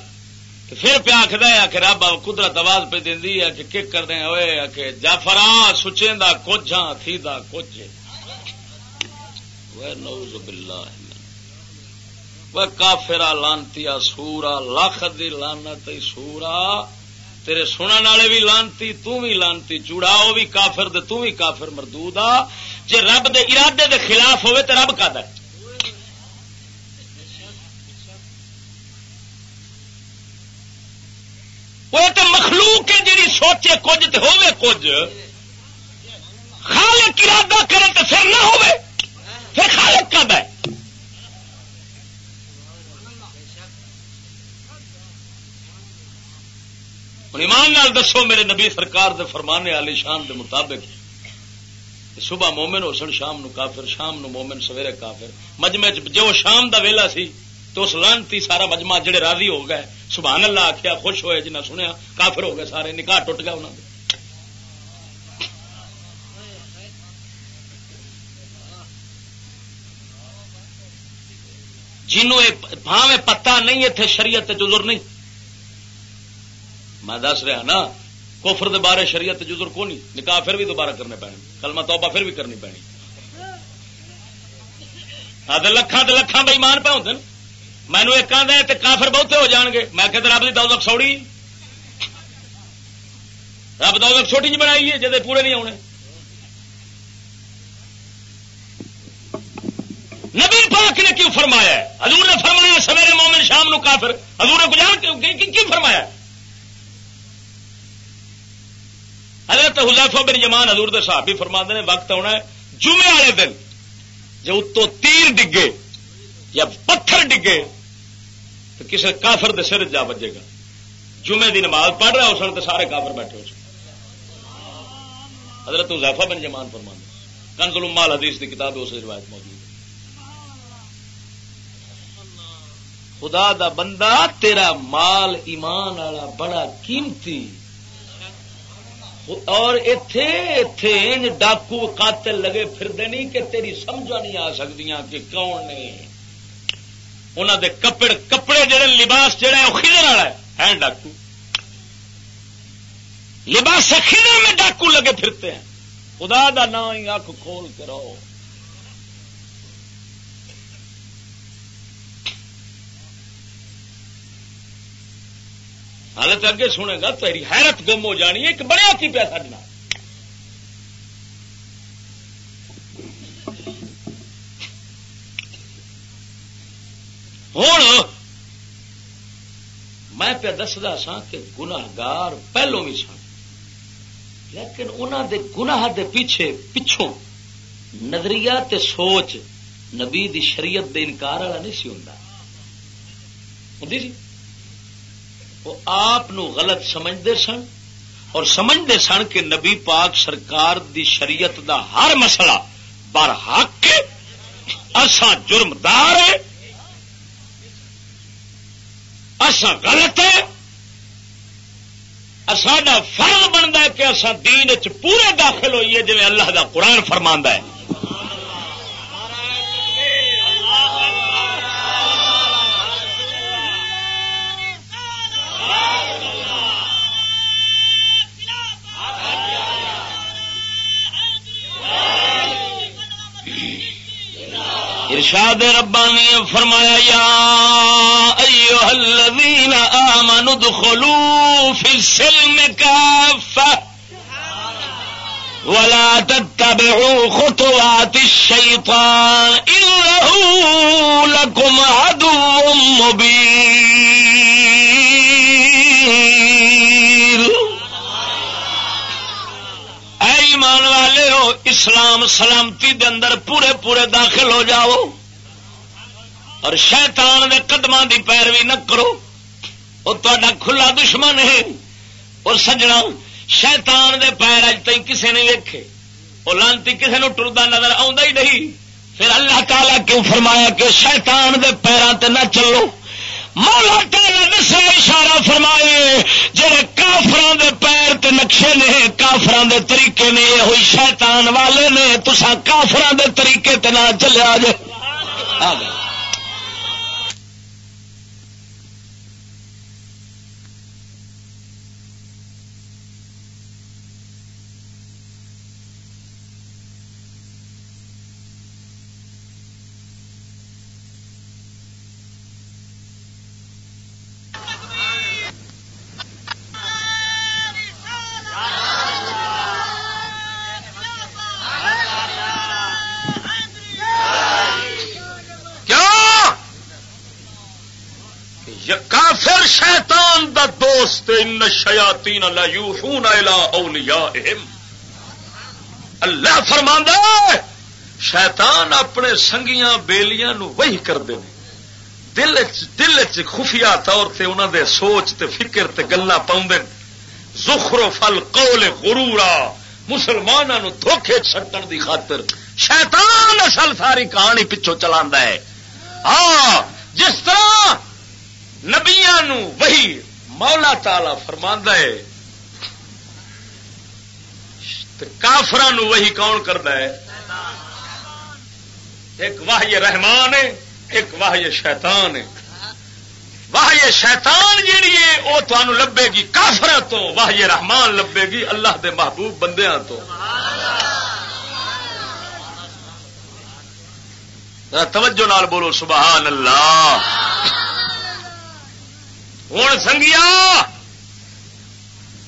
پھر پیا آخد ہے کہ رب قدرت آواز پہ دینی ہے۔ کہ کک کر دیں ہوئے کہ جافرا سچے دا کچھ ہاں تھی دا کچھ نوز باللہ کافرا لانتی سورا، لکھ دی لانت سورا۔ تیرے سنن والے بھی لانتی بھی لانتی چوڑا وہ بھی کافر دے بھی کافر مردود آ۔ جی رب دے ارادے دے خلاف ہوئے تو رب کا وہ تو مخلوق ہے جی سوچے کچھ تو ہوے کچھ۔ خالق ارادہ کرے تو پھر نہ ہوئے پھر خالق کا ہے ایمان نال دسو، میرے نبی سرکار دے فرمانے علی شان دے مطابق صبح مومن ہو سن شام نو کافر، شام نو مومن سویرے کافر۔ مجمے جو شام دا ویلا سی، تو اس لانتی سارا مجمع جڑے راضی ہو گئے۔ سبحان اللہ آخیا خوش ہوئے جنہیں سنیا، کافر ہو گئے سارے، نکاح ٹوٹ گیا انہوں نے جنوں بھاوے پتا نہیں اتنے شریعت جزر نہیں۔ میں دس رہا نا کوفر دے بارے شریعت جزر کو نہیں نکاح پھر بھی دوبارہ کرنے پینے، کلمہ توبہ پھر بھی کرنی پینی ہاں، لکھان لکھان بھائی مان پہ ہوتے مینو ایک آدھا کافر بہتے ہو جان گے۔ میں کہ رب کی دولت سوڑی۔ رب دولت چھوٹی جی بنائی ہے جی پورے نہیں آنے نبی پاک نے کیوں فرمایا حضور نے فرمایا سویرے مومن شام نو کافر۔ حضور نے گزار کیوں فرمایا حضرت حضیفہ بن جمان حضور دے صحابی فرما نے وقت آنا ہے جمعے والے دن، جو اتو تیر ڈگے یا پتھر ڈگے، تو کسی کافر دے سر جا بجے گا۔ جمعے دی نماز پڑھ رہا اس وقت سارے کافر بیٹھے ہو حضرت حضیفہ بن جمان فرما کنزل مال حدیث کی کتاب اس روایت موجود ہے۔ خدا دا بندہ، تیرا مال ایمان والا بڑا قیمتی اور اتے اتے ڈاکو قاتل لگے پھر نہیں کہ تیری سمجھا نہیں آ سکتی کہ کون نے۔ انہوں دے کپڑے کپڑے جڑے لباس جڑا وہ خدر والا ہے۔ ڈاکو۔ لباس خدر میں ڈاکو لگے پھرتے ہیں۔ خدا دا نام ہی اکھ کھول کے رہو۔ حالت اگے سنے گا، تیری حیرت گم ہو جانی ہے کہ بڑے کی پیا سڈنا ہوں، میں پہ دستا سا کہ گناگار پہلو بھی سن، لیکن انہوں دے گناہ دے پیچھے پچھوں نظریہ تے سوچ نبی دی شریعت دے انکار والا نہیں سی ہوں ہوں وہ آپ غلط سمجھتے سن اور سمجھتے سن کہ نبی پاک سرکار دی شریعت دا ہر مسئلہ بر حق اسا جرمدار ہے اسا غلط ہے ساڈا فرض بنتا ہے کہ اصا دین چ پورے داخل ہوئیے جی اللہ دا قرآن فرما ہے۔ ارشاد ربانی فرمایا، یا ایوہ الذین آمنوا ادخلوا فی السلم کافہ ولا تتبعوا خطوات الشیطان انہو لکم عدو مبین ایمان والے ہو، اسلام سلامتی دے اندر پورے پورے داخل ہو جاؤ۔ اور شیطان دے قدم دی پیروی نہ کرو۔ وہ تا کھلا دشمن ہے۔ اور سجنا، شیطان دے پیر اج تھی کسی نے ویکھے۔ وہ لانتی کسی نے ٹردا نظر آ نہیں۔ پھر اللہ تعالیٰ کیوں فرمایا کہ شیطان دے پیروں تے نہ چلو؟ مولا تعالی دسا اشارہ فرمائے، جڑے کافران دے پیر تے نقشے نے کافران دے طریقے نے، یہ ہوئی شیطان والے نے تسا کافران دے طریقے تے نہ چلے آ جائے دوست ان شیاتی اللہ فرماندہ شیطان اپنے سنگیاں بیلیاں نو وہی کرتے ہیں دل دل چ خفیہ طور سے انہوں دے سوچ تے فکر تے گلا پاؤں زخرو فل قول غرورا مسلمانوں دھوکھے چھٹن دی خاطر۔ شیطان اصل ساری کہانی پچھو چلا ہے۔ ہاں جس طرح نبیا وہی مولا تالا فرما ہے کافران وہی کون کرتا ہے؟ ایک واہ رحمان ہے، ایک واہ شیطان ہے۔ واہ شیطان جیڑی ہے وہ تمہوں لبے گی کافر تو واہ رحمان لبے گی اللہ دے محبوب بندیاں تو۔ توجہ نال بولو، سبحان اللہ۔ ہوں سنگیا،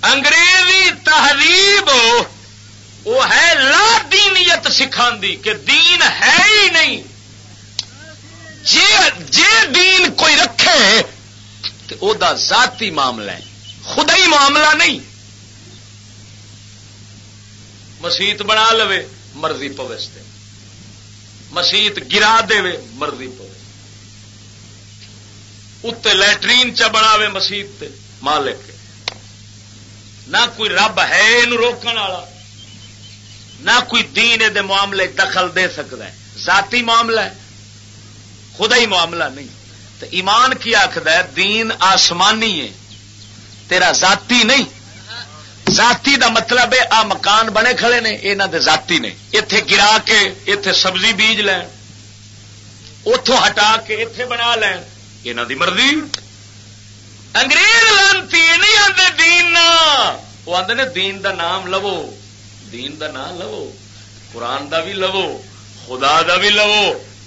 انگریزی تہذیب وہ ہے لا دینیت سکھا کہ دین ہے ہی نہیں۔ جی جی دین کوئی رکھے تو او دا ذاتی معاملہ ہے خدا ہی معاملہ نہیں۔ مسیت بنا لو مرضی پوستے۔ مسیت گرا دے مرضی پوے اتنے لٹرین چ بناوے مسیت مالک۔ نہ کوئی رب ہے یہ روکن والا، نہ کوئی دین دے معاملے دخل دے سکتا ہے۔ ذاتی معاملہ ہے خدا ہی معاملہ نہیں۔ تو ایمان کی آخد ہے، دین آسمانی ہے۔ تیرا ذاتی نہیں۔ ذاتی دا مطلب ہے، آ مکان بنے کھڑے نے یہاں دے ذاتی نے۔ اتے گرا کے اتے سبزی بیج لین۔ اتوں ہٹا کے اتے بنا لین۔ یہاں دی مرضی انگریز لانتی نہیں آتے دین وہ آتے نے دین دا نام لو دین دا نام لو قرآن دا بھی لو خدا دا بھی لو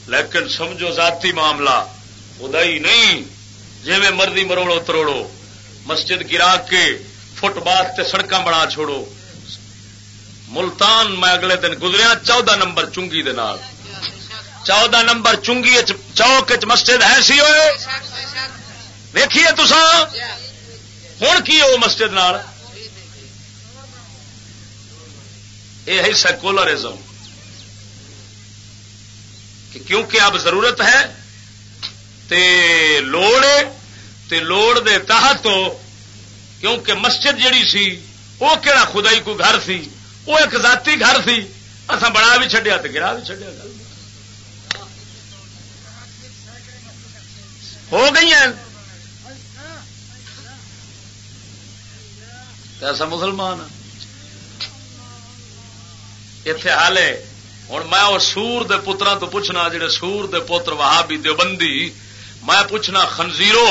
لیکن سمجھو ذاتی معاملہ خدا ہی نہیں جی میں مرضی مروڑو تروڑو مسجد گرا کے فٹ باتھ تے سڑک بنا چھوڑو ملتان میں اگلے دن گزریا چودہ نمبر چنگی دے نال چودہ نمبر چنگی چوک مسجد ہے سی ہوئے ویکھیے تسا ہوں کی وہ مسجد نال؟ یہ ہے سیکولرزم۔ کہ کیونکہ اب ضرورت ہے، تے لوڑ تے لوڑ دے تحت کیونکہ مسجد جڑی سی، وہ کہڑا خدائی کو گھر سی، وہ ایک ذاتی گھر سی اصا بنا بھی چڈیا تو گرا بھی چڈیا گل ہو گئی ہیں۔ ایسا مسلمان اتے حال ہے ہوں میں وہ سور دے پترا تو پوچھنا جڑے سور دے پتر وہاں بھی دیوبندی میں پوچھنا خنزیرو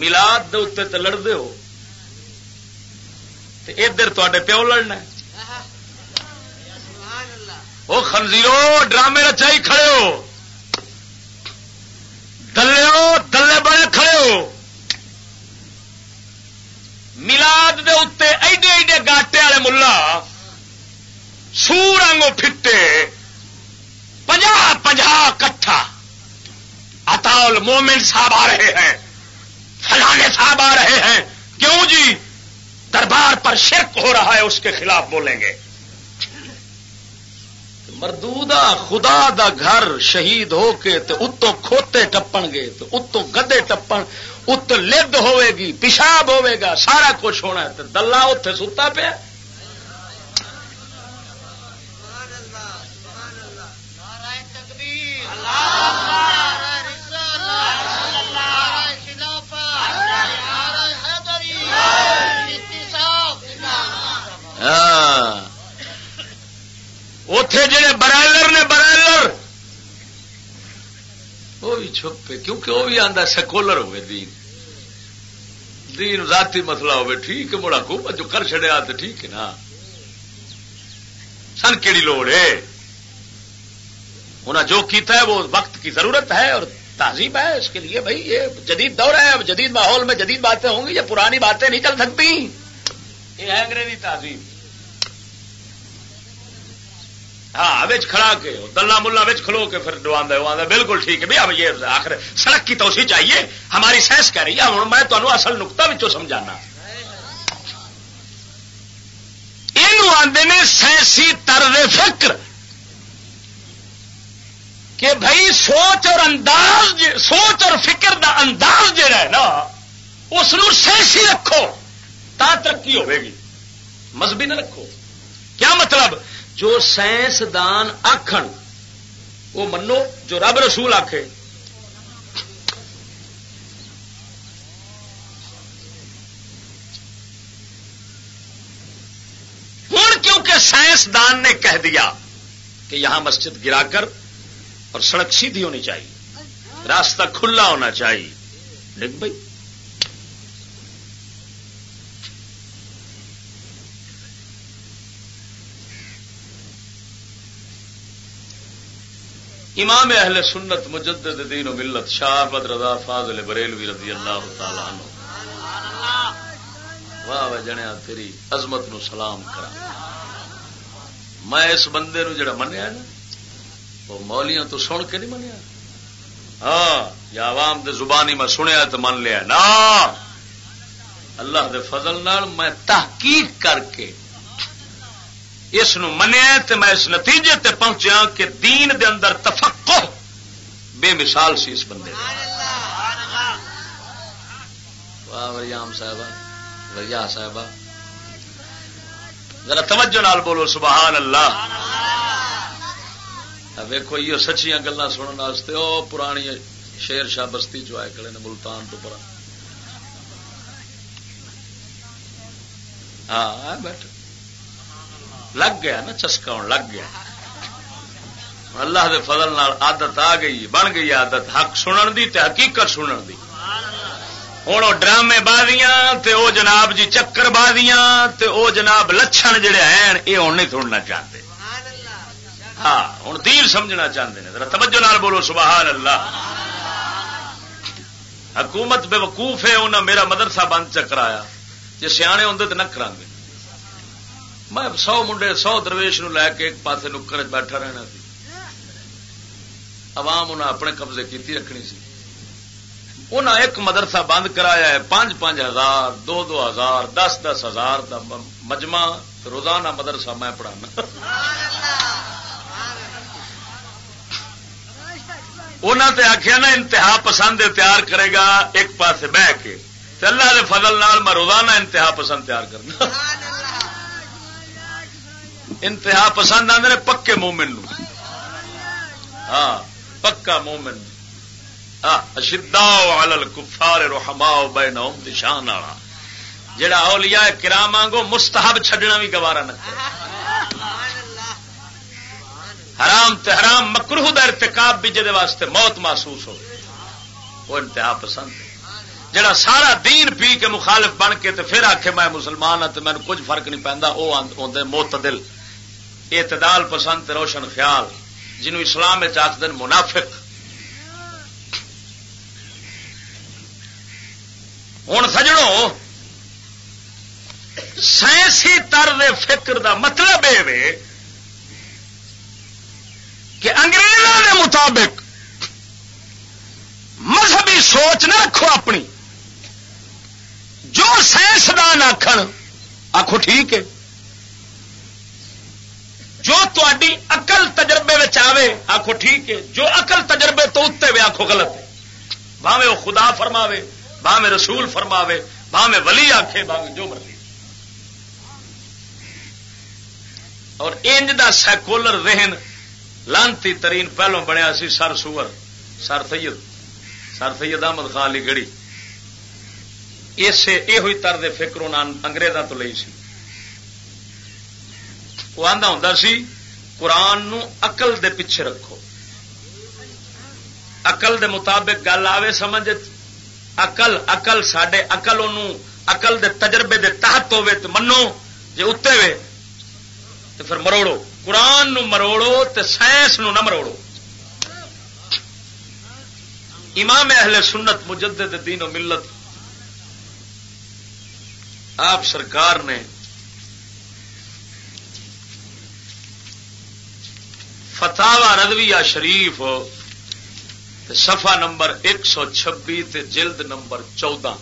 ملاد دے اتنے تو لڑتے ہو؟ ادھر تے پیو لڑنا وہ خنزیرو ڈرامے رچائی کھڑے ہو۔ دلے ہو دلے بڑے کھڑے ہو۔ ملاد دے اتنے ایڈے ایڈے گاٹے والے ملا، سور آگوں پھٹے پنجا پنجا کٹھا۔ اتاول مومن صاحب آ رہے ہیں، فلانے صاحب آ رہے ہیں۔ کیوں جی؟ دربار پر شرک ہو رہا ہے، اس کے خلاف بولیں گے۔ مردودا خدا دا گھر شہید ہو کے تو اتوں کھوتے ٹپن گے تو اتوں گدے ٹپن ات لد ہوئے گی پیشاب ہوئے گا سارا کچھ ہونا ہے تو دلہ اتے ستا پیا اتے جڑے برائلر نے برائلر، وہ بھی چھپے، کیونکہ وہ بھی آتا سیکولر ہوئے دین۔ دین ذاتی مسئلہ ہوئے، ٹھیک ہے مڑا کو جو کر چڑیا تو ٹھیک ہے نا۔ سن کیڑی لوڑ ہے۔ انہیں جو کیتا ہے، وہ وقت کی ضرورت ہے اور تہذیب ہے اس کے لیے۔ بھائی یہ جدید دور ہے، اب جدید ماحول میں جدید باتیں ہوں گی، یہ پرانی باتیں نہیں چل سکتی۔ یہ ہے انگریزی تہذیب۔ ہاں کھڑا کے دلہ ملا کھلو کے پھر ڈوانا بالکل ٹھیک ہے۔ اب یہ آخر سڑک کی توسی چاہیے۔ ہماری سینس کہہ رہی ہے، ہوں میں تمہیں اصل نقتا سمجھانا۔ یہ آدھے نے سائنسی طرز فکر کہ بھائی سوچ اور انداز سوچ اور فکر دا انداز جہا ہے نا اس سائنسی رکھو، تا ترقی ہوے گی۔ مذہبی نہ رکھو۔ کیا مطلب؟ جو سائنسدان آخن وہ منو، جو رب رسول آخے ہوں کیونکہ سائنسدان نے کہہ دیا کہ یہاں مسجد گرا کر اور سڑک سیدھی ہونی چاہیے، راستہ کھلا ہونا چاہیے۔ دیکھ بھائی امام اہل سنت مجدد دین و ملت شاہ بد رضا فاضل بریلوی رضی اللہ تعالی عنہ. واہ واہ جنیا تیری عظمت نو سلام کرا. میں اس بندے نو جڑا منیا نا، وہ مولیاں تو سن کے نہیں منیا. ہاں یا عوام دے زبانی میں سنیا تو من لیا، نا. اللہ دے فضل نال میں تحقیق کر کے اس منیا تو میں اس نتیجے تے پہنچیا کہ دین دے اندر تفقو بے مثال سی اس بندے وریام صاحبہ وریا صاحبہ۔ ذرا توجہ نال بولو سبحان اللہ ویکو یہ سچیاں گلا سننے وہ پرانی شیر شاہ بستی جو آئے کھڑے نے ملتان تو پر ہاں بیٹھ لگ گیا نا، چسکا لگ گیا۔ اللہ دے فضل نال عادت آ گئی، بن گئی عادت۔ حق سنن دی تے حقیقت سنن دی۔ ہوں وہ ڈرامے بازیاں تے او جناب جی چکر بازیاں تے او جناب لچھن جڑے ہیں یہ ہوں نہیں سننا چاہتے ہاں ہوں تیر سمجھنا چاہتے ہیں ذرا توجہ نال بولو سبحان اللہ حکومت بے وقوف ہے انہیں میرا مدرسہ بند چکرایا۔ جی سیانے ہوں تو نہ کرا گے۔ میں سو منڈے سو درویش نو لے کے ایک پاس نکر بیٹھا رہنا سی۔ عوام انہیں اپنے قبضے کی رکھنی سی۔ انہیں ایک مدرسہ بند کرایا ہے، پانچ پانچ ہزار، دو دو ہزار، دس دس ہزار کا مجمع، روزانہ مدرسہ میں پڑھانا۔ انہوں نے آخیا نا، انتہا پسند تیار کرے گا، ایک پاس بہ کے۔ اللہ کے فضل نال میں روزانہ انتہا پسند تیار کرنا۔ انتہا پسند آدھے پکے مومن ہاں پکا مومن۔ ہاں، اشدا کفار روحما بینہم دشان والا جڑا اولیاء کرام آنگو مستحب چھڈنا بھی گوارا نہ حرام تے حرام مکروہ دا ارتکاب بھی جدے واسطے موت محسوس ہو وہ انتہا پسند جڑا سارا دین پی کے مخالف بن کے تے پھر آخے میں مسلمان ہوں تو مینو کچھ فرق نہیں پہنتا وہ آدھے موتدل اعتدال پسند روشن خیال، جنہوں اسلام آخد منافق۔ ہوں سجڑوں سائنسی طرز فکر دا مطلب یہ کہ انگریزوں کے مطابق مذہبی سوچ نہ رکھو اپنی۔ جو سائنسدان آخر آخو ٹھیک ہے۔ جو تاری اقل تجربے آوے آخو ٹھیک ہے، جو اقل تجربے تو اتنے وے آخو غلط ہے۔ بھاوے وہ خدا فرماوے بھاوے رسول فرماوے بھاوے ولی آخے بھاوے جو مرضی۔ اور انج دا سیکولر ذہن لانتی ترین پہلو بنیا سی سر سور، سر سید سر سید احمد خان علی گڑی اسے یہ ہوئی طرز فکر انگریزوں تو لئی سی۔ وہ آدھا ہوں سی، قرآن نو اقل دے پیچھے رکھو۔ اقل دے مطابق گل آوے سمجھ اقل اقل سڈے اقل اقل دے تجربے دے تحت ہوے تو منو جی اتنے وے تو پھر مروڑو۔ قرآن نو مروڑو تو سائنس نو نہ مروڑو۔ امام اہل سنت مجدد دین و ملت، آپ سرکار نے فتح ردویا شریف سفا نمبر ایک سو چھبی جلد نمبر چودہ۔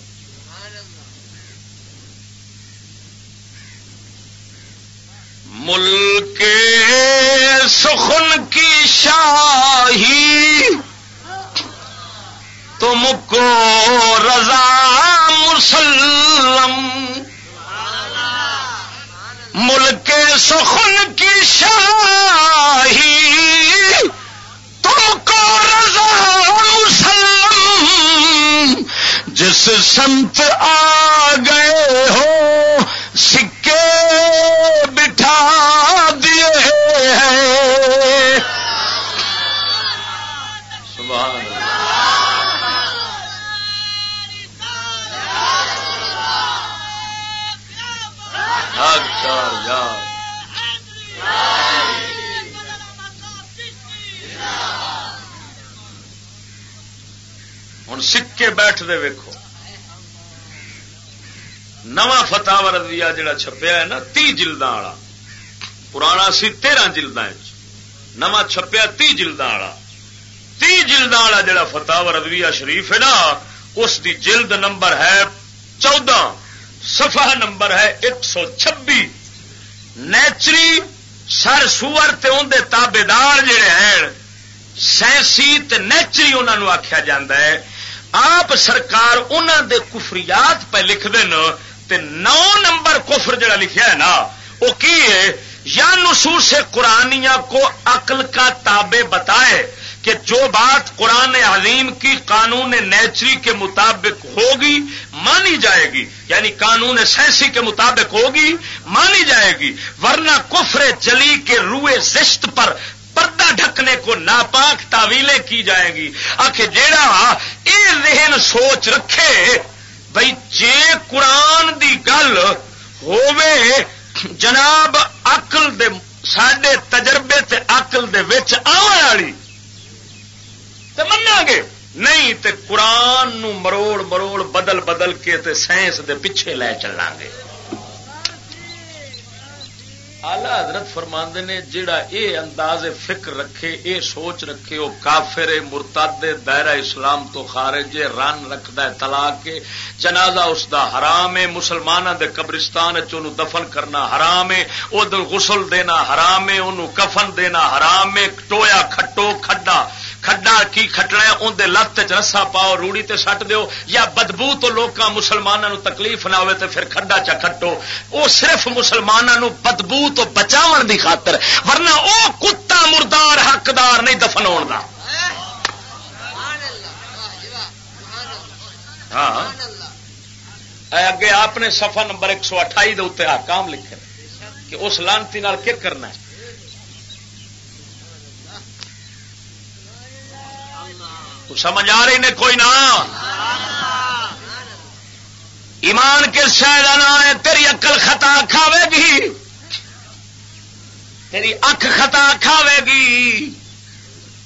ملک سخن کی شاہی، تم کو رضا مسلم۔ ملک سخن کی شاہی تم کو رضا مسلم جس سنت آ گئے رضویہ جڑا چھپیا ہے نا، تی جلدا والا۔ پرانا سی تیرہ جلدا نواں چھپیا تی جلدا والا۔ تی جلدا والا جڑا فتح رضویہ شریف ہے نا، اس دی جلد نمبر ہے چودہ۔ سفا نمبر ہے ایک سو چھبی۔ نیچری سر سور تے تابے دار جڑے ہیں، سائنسی نیچری انہوں آخیا جا آپ سرکار انہوں دے کفریات پہ لکھ تے نو نمبر کفر جڑا لکھیا ہے نا، وہ کی ہے؟ یا نصوص قرآنیہ کو عقل کا تابع بتائے کہ جو بات قرآن عظیم کی قانون نیچری کے مطابق ہوگی، مانی جائے گی۔ یعنی قانون سینسی کے مطابق ہوگی، مانی جائے گی۔ ورنہ کفر جلی کے روئے زشت پر پردہ ڈھکنے کو ناپاک تعویلیں کی جائیں گی۔ آخر جیڑا یہ ذہن سوچ رکھے بھائی جے قرآن دی گل ہو جناب اقل دے سڈے تجربے تے اقل دے وچ آنے والی۔ منا گے؟ نہیں تے قرآن نو مروڑ مروڑ بدل بدل کے تے سائنس دے پیچھے لے چلیں گے۔ آلہ حضرت فرماندے نے جڑا اے انداز فکر رکھے، اے سوچ رکھے وہ کافر مرتاد دائرہ اسلام تو خارج رن رکھد طلاق کے جنازہ اس دا حرام ہے مسلمانوں دے قبرستان چ دفن کرنا حرام ہے وہ غسل دینا حرام ہے، انہوں کفن دینا حرام ہے، ٹویا کھٹو کھڈا کھڈا کی کھٹنا اندر لت چ رسا پاؤ، روڑی تے سٹ دیو، یا بدبو تو لوگ مسلمانوں تکلیف نہ ہوئے تے پھر کھڈا چا کھٹو۔ وہ صرف مسلمانوں بدبو تو بچاؤ دی خاطر، ورنہ او کتا مردار، حقدار نہیں دفن ہو ہاں۔ اگے آپ نے سفا نمبر ایک سو اٹھائی دے کام لکھے، کہ اس لانتی کیا کرنا ہے۔ سمجھ آ رہی نے کوئی نہ؟ ایمان کس شاید ہے؟ تیری اکل خطا کھاوے گی۔ تیری اکھ خطا کھاوے گی۔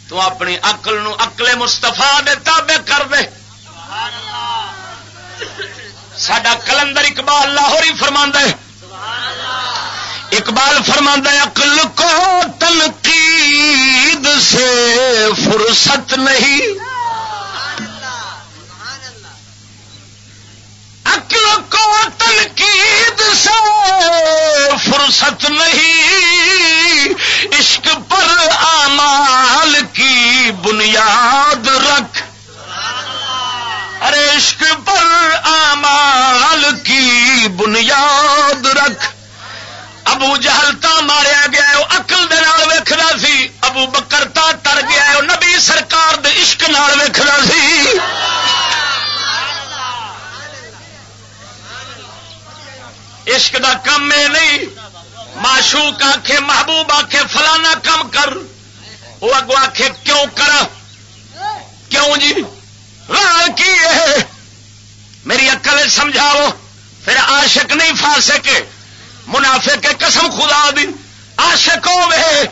تو اپنی اقل اکلے مستفا دے کر دے۔ سڈا کلندر اقبال لاہور ہی فرما ہے۔ اقبال فرما عقل کو تنقید سے فرصت نہیں۔ عقل کو تنقید سے فرصت نہیں۔ عشق پر آمال کی بنیاد رکھ۔ ارے، عشق پر آمال کی بنیاد رکھ۔ ابو جہلتا ماریا گیا وہ اقل ویخنا سی۔ ابو بکرتا تر گیا وہ نبی سرکار دے عشق نال ویخنا عشق دا کم ہے نہیں۔ معشوق آخے محبوب آخے فلانا کم کر۔ وہ اگو آخے کیوں کر کیوں جی؟ کی میری اکل سمجھاؤ۔ پھر عاشق نہیں فا سکے منافع کے قسم خدا دی۔ عاشق۔ ہوے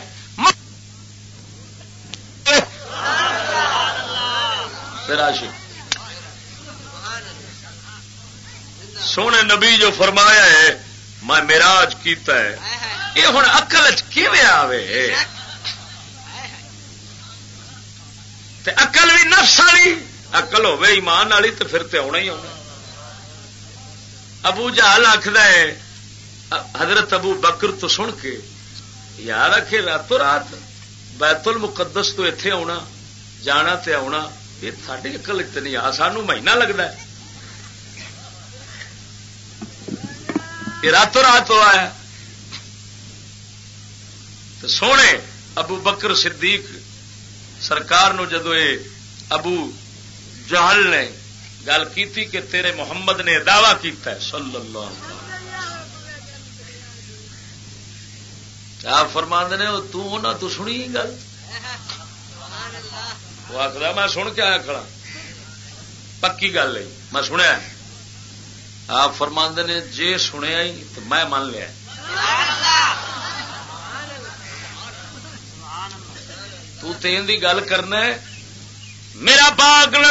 سونے نبی جو فرمایا ہے میں میراج کیتا ہے۔ یہ ہوں اقل آئے اقل بھی نفس والی اقل ہوے ایمان والی تو پھر تو آنا ہی آنا ابو جہل آخر ہے حضرت ابو بکر تو سن کے یار آخے راتوں رات بیت المقدس تو اتے آنا جانا تے آنا یہ ساری اکل نہیں آ سانو مہینہ لگتا ہے۔ یہ راتوں رات آیا تو سونے ابو بکر صدیق سرکار نو جدو یہ ابو جہل نے گل کی کہ تیرے محمد نے دعوی کیتا ہے، صلی اللہ علیہ وسلم۔ آپ فرما نے تو سنی گل۔ وہ آخر میں سن کے آیا کھڑا۔ پکی گل ہے، میں سنیا آپ فرما نے جی سنیا ہی، تو میں من لیا۔ تین دی گل کرنا میرا باغ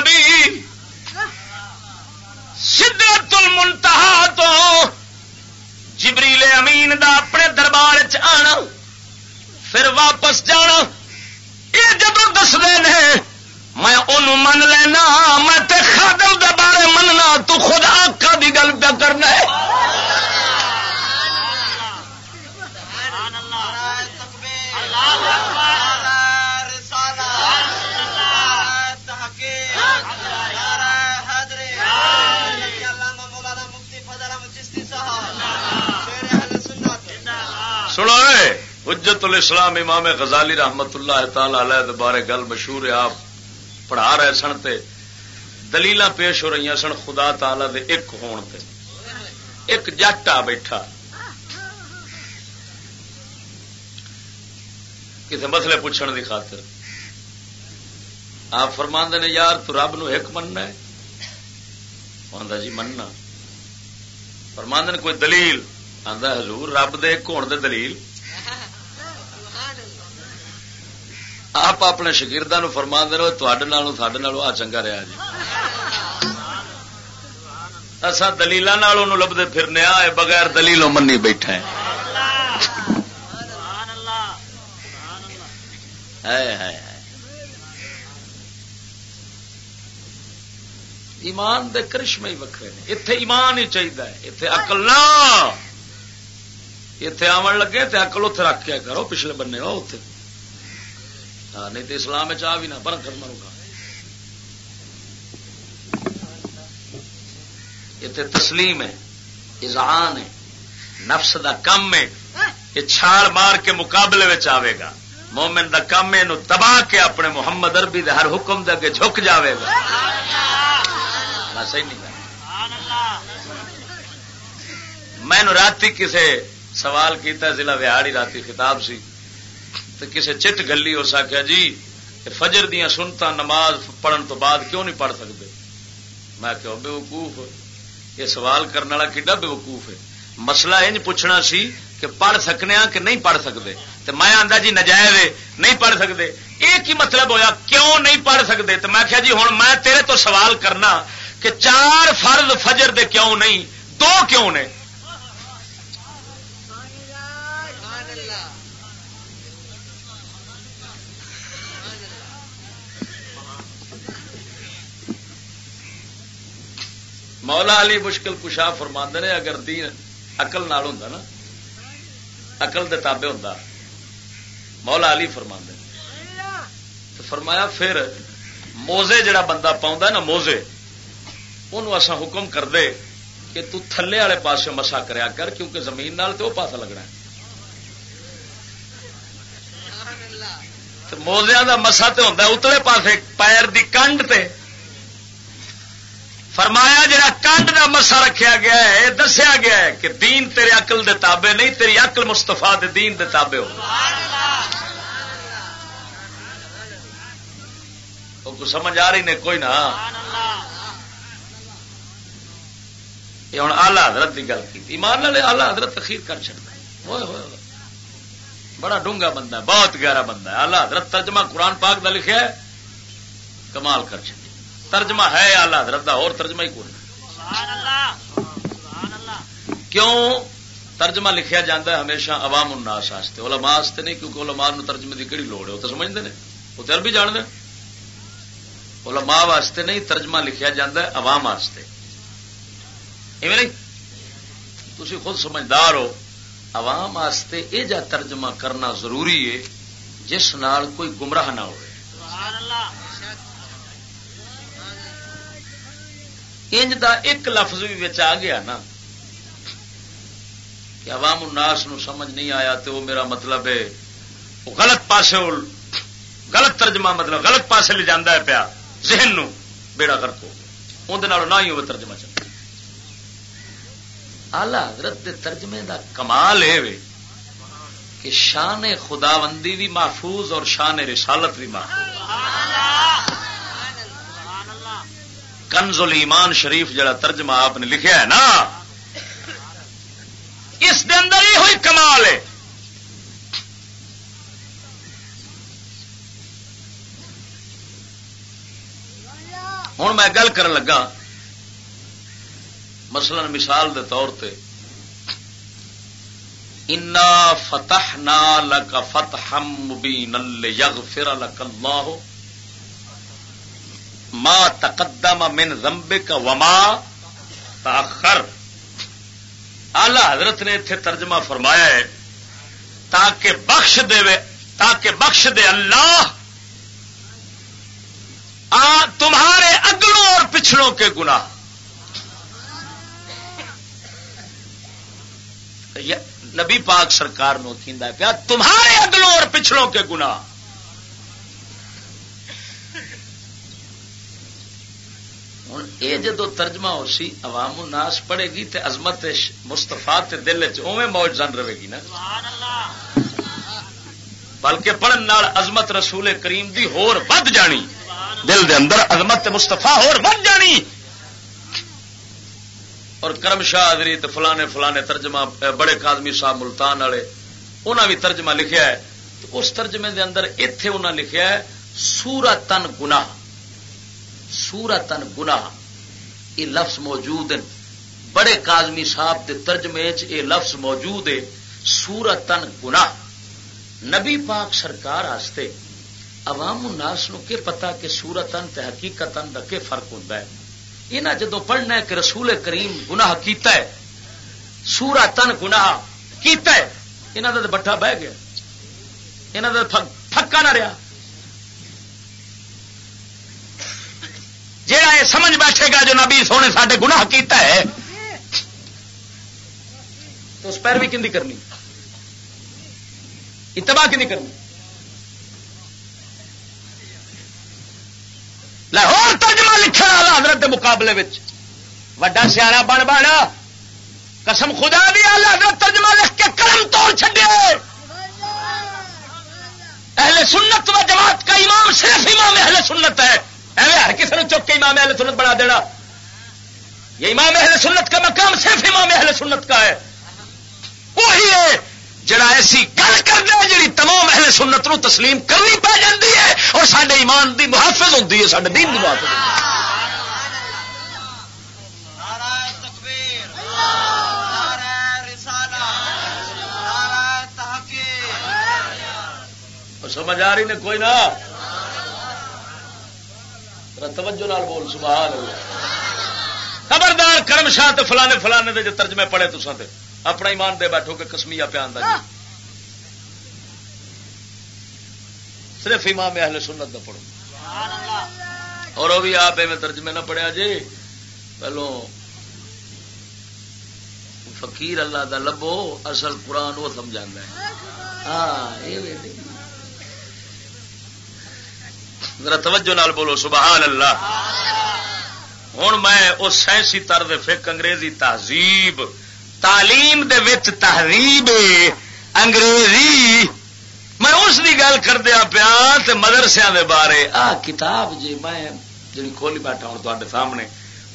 الاسلام امام غزالی رحمت اللہ تعالی علیہ بارے گل مشہور ہے، آپ پڑھا رہے سن تے دلیل پیش ہو رہی سن خدا تعالی دے ایک ہون تے۔ ایک جٹ آ بیٹھا۔ کسی مسئلے پوچھنے کی خاطر۔ آپ فرماندے نے، یار تو رب نو ایک مننا ہے۔ جی مننا۔ فرماند نے کوئی دلیل؟ آدھا حضور رب دے ایک ہون دے دلیل۔ آپ اپنے شگردوں فرما دے رہو تھے آ چنگا رہا جی۔ اصا دلیل لبتے پھرنے آئے بغیر دلیلوں منی بیٹھا ہے ایمان دے کرشمے ہی وکرے نے۔ اتے ایمان ہی چاہیے اتے اقل نہ اتے آن لگے تو اقل اتے رکھا کرو، پچھلے بننے ہو اتے ہاں نہیں تو اسلام چاہ بھی نہ پر کرنا روکا اتے تسلیم ہے، اذعان ہے، نفس دا کم ہے، یہ چھاڑ مار کے مقابلے آئے گا۔ مومن دا کم ہے تباہ کے اپنے محمد اربی دے ہر حکم دے اگے جھک جاوے گا۔ صحیح نہیں میں رات کسے سوال کیتا، ضلع وہاڑی رات خطاب سی۔ تو کسے چٹ گلی اس آخیا جی فجر دیا سنتا نماز پڑھن تو بعد کیوں نہیں پڑھ سکتے میں کہ بے وقوف یہ سوال کرنے والا کڈا بے وقوف ہے؟ مسئلہ انج پوچھنا سی کہ پڑھ سکنے ہاں کہ نہیں پڑھ سکتے تو میں آتا جی نجائز نہیں پڑھ سکتے یہ مطلب ہویا؟ کیوں نہیں پڑھ سکتے تو میں کہا جی ہوں میں تیرے تو سوال کرنا کہ چار فرض فجر دے کیوں نہیں؟ دو کیوں نے؟ مولا علی مشکل کشا فرما نے، اگر دین اقل نال ہوں نا اقل دے تابے ہوں مولا علی فرما فرمایا، پھر موزے جڑا بندہ پاؤں نا، موزے انہوں حکم کر دے کہ تو تھلے والے پاس مسا کریا کر، کیونکہ زمین نال تو پاسا لگنا ہے۔ موزیا کا مسا تو ہوتا اتلے پاسے پیر دی کنڈ تے فرمایا جا کنڈ کا مسا رکھا گیا ہے دسیا گیا ہے کہ دین تیرے اقل دے تابے نہیں، تیری اقل مستفا دے دین دے تابے ہو۔ سمجھ آ رہی نے کوئی نہ۔ یہ ہوں آلہ حضرت کی گل کی۔ ایمان والے آلہ حضرت تخیر کر چڑتا بڑا ڈونگا بندہ ہے، بہت گہرا بندہ ہے۔ آلہ حضرت ترجمہ قرآن پاک کا لکھا ہے، کمال کر چڑ ترجمہ ہے آلہ حضرت اور ترجمہ ہی کون کیوں؟ ترجمہ لکھیا جاتا ہے ہمیشہ عوام الناس واسطے علماء واسطے نہیں کیونکہ علماء نو ترجمے کی کہڑی لوڑ ہے؟ وہ تو سمجھتے ہیں وہ تو عربی جانتے علماء واسطے نہیں ترجمہ لکھیا جاتا ہے عوام واسطے۔ نہیں؟ تھی خود سمجھدار ہو عوام واسطے یہ جا ترجمہ کرنا ضروری ہے جس نال کوئی گمراہ نہ ہو انج دا ایک لفظ بھی آ گیا نا کہ عوام الناس نو سمجھ نہیں آیا تو وہ میرا مطلب ہے وہ غلط پاسے غلط ترجمہ مطلب غلط پاسے لے جانا ہے پیا ذہن نو بیڑا کر کو اندر نہ ہی وہ ترجمہ چل۔ آلہ حضرت دے ترجمے دا کمال ہے وے کہ شان خداوندی بھی محفوظ اور شان رسالت بھی محفوظ۔ کنز ایمان شریف جڑا ترجمہ آپ نے لکھیا ہے نا، اس دے اندر ہی ہوئی کمال ہے۔ ہوں میں گل کر لگا، مثلا مثال دے طور پہ انا فتح نا لک فتح مبین یغفر لک اللہ ما تقدم من ذنبک وما تاخر آلہ حضرت نے اتنے ترجمہ فرمایا ہے، تاکہ بخش دے تاکہ بخش دے اللہ، آ تمہارے اگلوں اور پچھڑوں کے گناہ۔ نبی پاک سرکار نو تھیندا پیا، تمہارے اگلوں اور پچھلوں کے گناہ۔ ہوں یہ جدو ترجمہ ہو سی عوام الناس پڑے گی تے عظمت مستفا دل چویں موج زن رہے گی نا۔ بلکہ پڑھن عظمت رسول کریم دی ہور ود جانی۔ دل دے اندر عظمت مستفا ہور ود جانی۔ اور کرم شاہ ادری فلانے فلانے ترجمہ بڑے کادمی صاحب ملتان والے انہوں بھی ترجمہ لکھیا ہے۔ تو اس ترجمے دے اندر اتے انہوں لکھیا ہے سورتن گناہ۔ سورتن گناہ۔ یہ لفظ موجود ہیں۔ بڑے کازمی صاحب کے ترجمے یہ لفظ موجود ہے سورتن گناہ۔ نبی پاک سرکار آستے، عوام الناس نو کہ پتا کہ سورتن تے حقیقتن کا کیا فرق ہوتا ہے؟ یہاں جدو پڑھنا ہے کہ رسول کریم گناہ کیتا ہے سورا تن گنا کیتا ہے یہاں کا بٹھا بہ گیا۔ یہاں کا پکا نہ رہا جہاں یہ سمجھ بیٹھے گا جو نبی سونے سارے گناہ کیتا ہے، تو اس پیر بھی کرنی؟ اتباہ کی کرنی؟ لاہور ترجمہ لکھا والا حضرت کے مقابلے وڈا سیاح بن بن قسم خدا بھی آلہ حضرت ترجمہ لکھ کے قلم توڑ چڈے اہل سنت و جماعت کا امام صرف امام اہل سنت ہے۔ ایویں ہر کسی نے چک کے امام اہل سنت بنا دینا۔ یہ امام اہل سنت کا مقام صرف امام اہل سنت کا ہے۔ وہی ہے جڑا ایسی گل کر دے جی تمام اہل سنت نو تسلیم کرنی پی جاتی ہے اور سارے ایمان دی محافظ ہوتی ہے سارے دین کی محافظ سمجھ آ رہی نے کوئی نہ؟ توجہ نال بول سبحان اللہ۔ خبردار کرم شاہ تے فلانے فلانے دے جو ترجمے پڑے تو تے۔ اپنا ایمان دے بیٹھو کہ کسمیا پیا جی۔ صرف امام اہل سنت دا پڑھو۔ اور وہ بھی آپ میں ترجمے نہ پڑھیا جی۔ پہلو فقیر اللہ دا لبو اصل قرآن وہ سمجھا ہے۔ ہاں یہ ذرا توجہ نال بولو سبحان اللہ ہوں میں اس سائنسی طرز فک انگریزی تہذیب، تعلیم دے وچ تہذیب انگریزی۔ میں اس کی گل کردیا پیا مدرسیا دے بارے۔ آ، کتاب جی میں جی کھولی بیٹھا ہوں تے سامنے،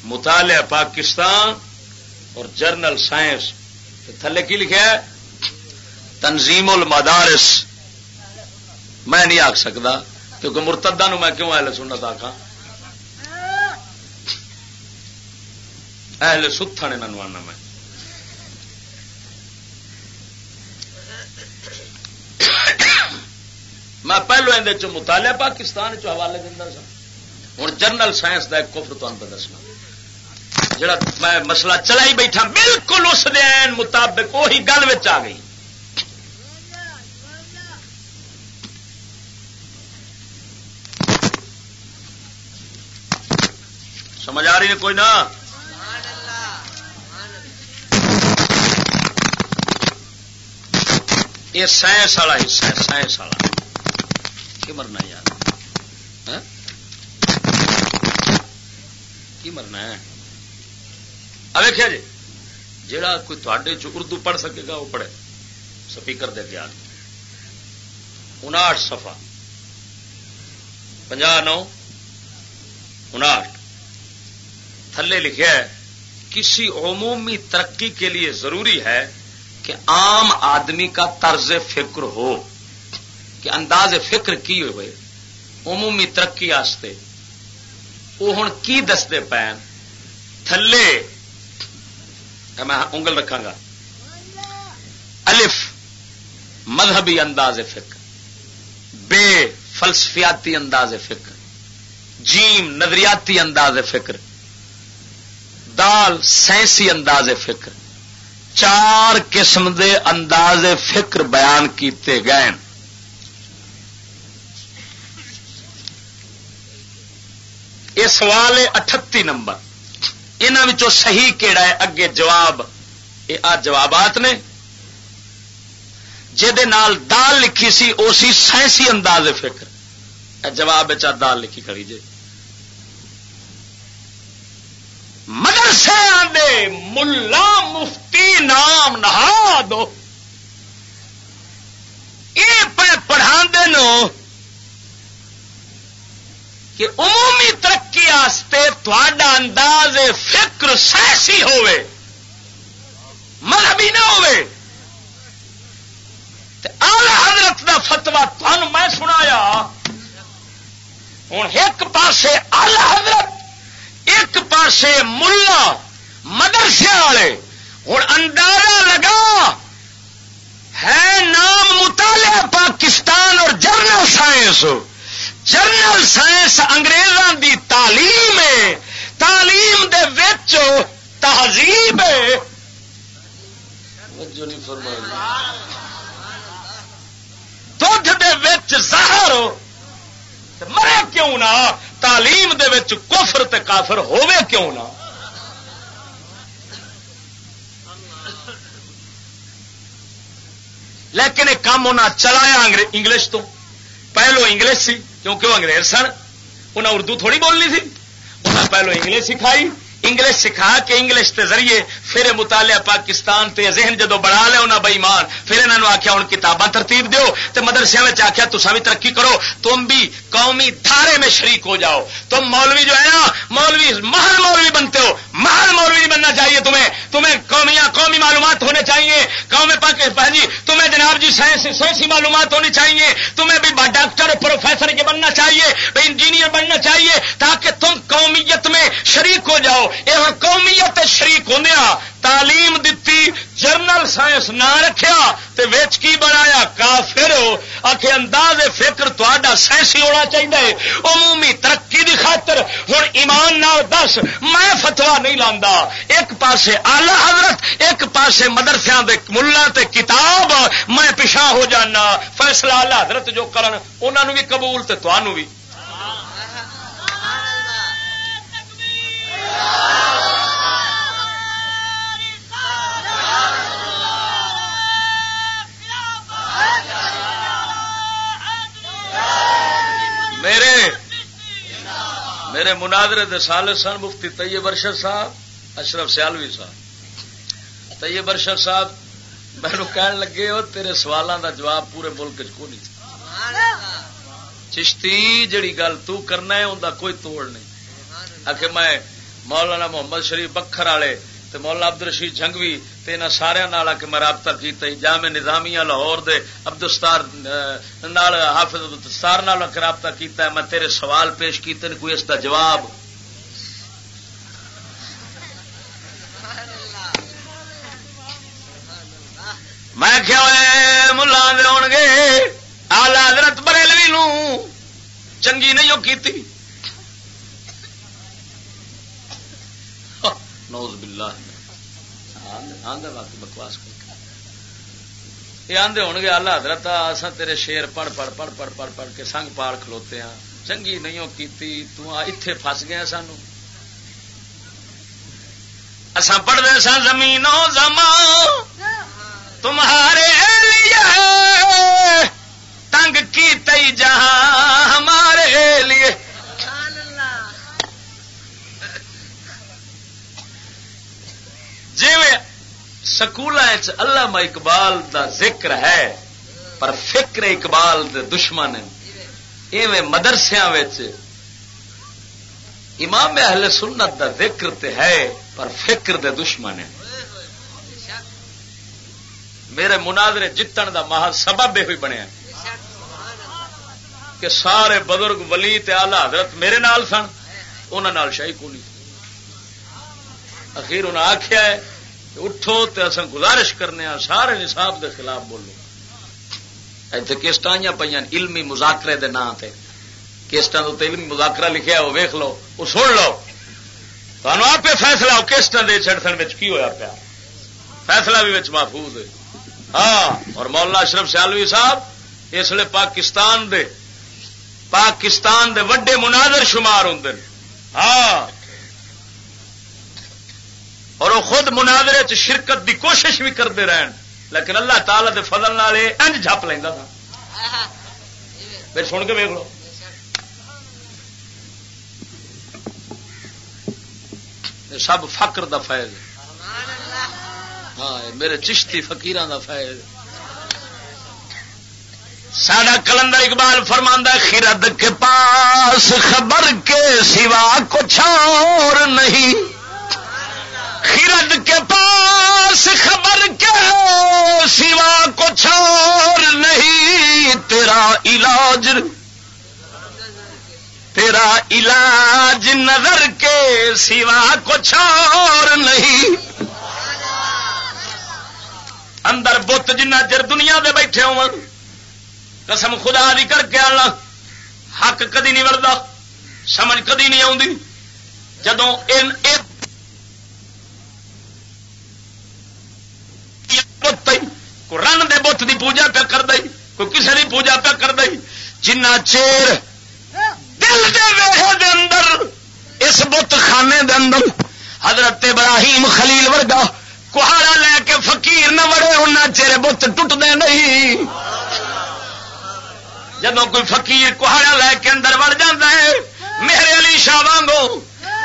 مطالعہ پاکستان اور جرنل سائنس۔ تھلے کی لکھا ہے؟ تنظیم المدارس۔ میں نہیں آخ سکتا کیونکہ مرتدہ نو میں کیوں اہل سنت آخا اہل ستھن آنا میں۔ میں پہلو اندر مطالعہ پاکستان حوالے دینا سا ہوں جرنل سائنس کا ایک کفر تمہیں دسنا۔ جڑا میں مسئلہ چلائی بیٹھا، بالکل اس دین مطابق وہی گل آ گئی۔ سمجھ آ رہی ہے کوئی نہ یہ سائنس والا حصہ ہے سائنس والا۔ کی مرنا یار؟ ہاں؟ کی مرنا ہے؟ اب دیکھا جی جہا کوئی تھوڑے اردو پڑھ سکے گا، وہ پڑھے۔ سپیکر دے دیا انٹھ سفا پنجا نو انٹھ تھلے لکھا ہے کسی عمومی ترقی کے لیے ضروری ہے کہ عام آدمی کا طرز فکر ہو، کہ انداز فکر کی ہوئے، عمومی ترقی آستے۔ وہ ہوں کی دستے پین تھلے۔ میں انگل رکھا گا۔ الف، مذہبی انداز فکر۔ بے، فلسفیاتی انداز فکر۔ جیم، نظریاتی انداز فکر۔ دال سائنسی انداز فکر۔ چار قسم دے انداز فکر بیان کیتے گئے یہ سوال ہے اٹھتی نمبر۔ یہاں صحیح کیڑا ہے؟ اگے جواب۔ یہ آ جوابات نے۔ دال لکھی سی اسی سائنسی انداز فکر۔ جواب دال لکھی کھڑی جی مدرسے آدھے ملا مفتی نام نہا دو۔ یہ پڑھا دوں کہ عمومی ترقی تھوڑا انداز فکر سیاسی ہوئے مذہبی نہ ہوئے آلہ حضرت دا فتوا تمہیں میں سنایا۔ ہوں ایک پاسے آلہ حضرت ایک پاسے ملا، مدرسے والے ہوں اندازہ لگا، ہے نام مطالعہ پاکستان اور جرنل سائنس۔ جرنل سائنس انگریزوں دی تعلیم ہے، تعلیم دے وچ تہذیب ہے۔ دھد دے وچ زہر مرے کیوں نہ؟ تعلیم دے وچ کفر تے کافر ہوے کیوں نہ؟ لیکن ایک کام انہیں چلایا انگلش تو۔ پہلو انگلش سی، کیونکہ وہ انگریز سن انہیں اردو تھوڑی بولنی تھی انہیں پہلو انگلش سکھائی۔ انگلش سکھا کے انگلش کے ذریعے پھر مطالعہ پاکستان تے ذہن جدو بڑھا لیا انہیں بئیمان پھر انہوں نے آخیا ہوں کتاباں ترتیب دیو تو مدرسے میں آخیا تصا بھی ترقی کرو، تم بھی قومی دھارے میں شریک ہو جاؤ۔ تم مولوی جو ہے نا، مولوی محل مولوی بنتے ہو۔ محل مولوی بننا چاہیے تمہیں۔ تمہیں قومیاں، قومی معلومات ہونے چاہیے۔ قوم پاکستان جی تمہیں جناب جی سائنسی معلومات ہونی چاہیے۔ تمہیں بھی ڈاکٹر، پروفیسر کے بننا چاہیے انجینئر بننا چاہیے تاکہ تم قومیت میں شریک ہو جاؤ۔ یہ قومیت شریک ہوں تعلیم دیتی جرنل سائنس نہ رکھیا تے ویچ کی بنایا؟ کافر آخ انداز فکر تا سائنسی ہونا چاہیے عمومی ترقی دی خاطر ہوں ایمان نہ دس، میں فتوا نہیں لانا ایک پاسے آلہ حضرت، ایک پاسے مدرسیا ملا تے کتاب، میں پچھا ہو جانا۔ فیصلہ آلہ حضرت جو کرن انہوں بھی قبول تے تو بھی۔ میرے میرے مناظرے دے سال سن، مفتی طیب ارشد صاحب، اشرف سیالوی صاحب۔ طیب ارشد صاحب مینو کہن لگے ہو تیرے سوالوں دا جواب پورے ملک کو نہیں چشتی، جڑی گل تو کرنا ہے ان کوئی توڑ نہیں۔ آخر میں مولانا محمد شریف بکھر والے تے مولانا عبد الرشید جنگوی تے انہاں تین سارا کے میں رابطہ کیا جامع نظامیہ لاہور دے عبدالستار حافظ عبدالستار رابطہ کیتا ہے، میں تیرے سوال پیش کیتے نے کوئی اس کا جواب؟ میں کیا ملا دے گے آلہ حضرت بریلوی نو چنگی نہیں وہ کی نوز باللہ بکواس کر یہ آدھے ہو گے آلہ حضرت اصا تیرے شیر پڑھ پڑھ پڑھ پڑھ پڑھ پڑھ کے سنگ پال کھلوتے ہیں۔ چنگی نہیں کیتی، تو اتے فس گیا سانو۔ اسا پڑھتے سا زمینوں زمان تمہارے لیے تنگ کی تئی جہاں ہمارے لیے۔ جی سکول اللہ اقبال دا ذکر ہے، پر فکر اقبال دے دشمن ایویں مدرسیا امام اہل سنت دا ذکر تے ہے، پر فکر دے دشمن ہے میرے مناظرے جتن دا مہا سبب یہ بنیا کہ سارے بزرگ ولی تے آلہ حضرت میرے نال سن انہوں شاہی کو نہیں اخیر انہیں آخیا ہے اٹھو تو اصل گزارش کرنے آ سارے نصاب دے خلاف بولو۔ اتنے کسٹ آئی پہ علمی مذاکرے دے نام سے کسٹان تو علمی مذاکرہ لکھا وہ ویخ لو، وہ سن لو۔ تمہیں آپ فیصلہ ہو کسٹان دے چڑھن کی ہوا پیا۔ فیصلہ بھی محفوظ ہے۔ ہاں اور مولانا اشرف سیالوی صاحب، اس لیے پاکستان دے پاکستان دے وڈے مناظر شمار ہوں ہاں۔ اور وہ خود مناظرے چ شرکت دی کوشش بھی کرتے رہن۔ لیکن اللہ تعالی دے فضل والے انج جھپ لینا تھا۔ پھر سن کے ویک لو سب فقر دا فیض ہاں میرے چشتی فقیران دا فیض ساڈا کلندر اقبال فرماندہ خرد کے پاس خبر کے سوا کچھ اور نہیں۔ خرد کے پاس خبر کے سوا کچھ اور نہیں۔ تیرا علاج تیرا علاج نظر کے سوا کچھ اور نہیں۔ اندر بت جنہ چر دنیا دے بیٹھے ہو قسم خدا دی کر کے آنا حق کدی نہیں مرتا سمجھ کدی نہیں آتی جدو رن دے بت دی پوجا پہ کر دئی، کوئی کسی کی پوجا پہ کر دئی۔ جنہ چیر دل دے ویڑے دے اندر، اس بت خانے دے اندر، حضرت ابراہیم خلیل ورگا کہاڑا لے کے فقیر نہ وڑے ان چیر بت ٹوٹتے نہیں۔ جب کوئی فقیر کہاڑا لے کے اندر وڑ جاتا ہے، میرے علی شاہ وانگو،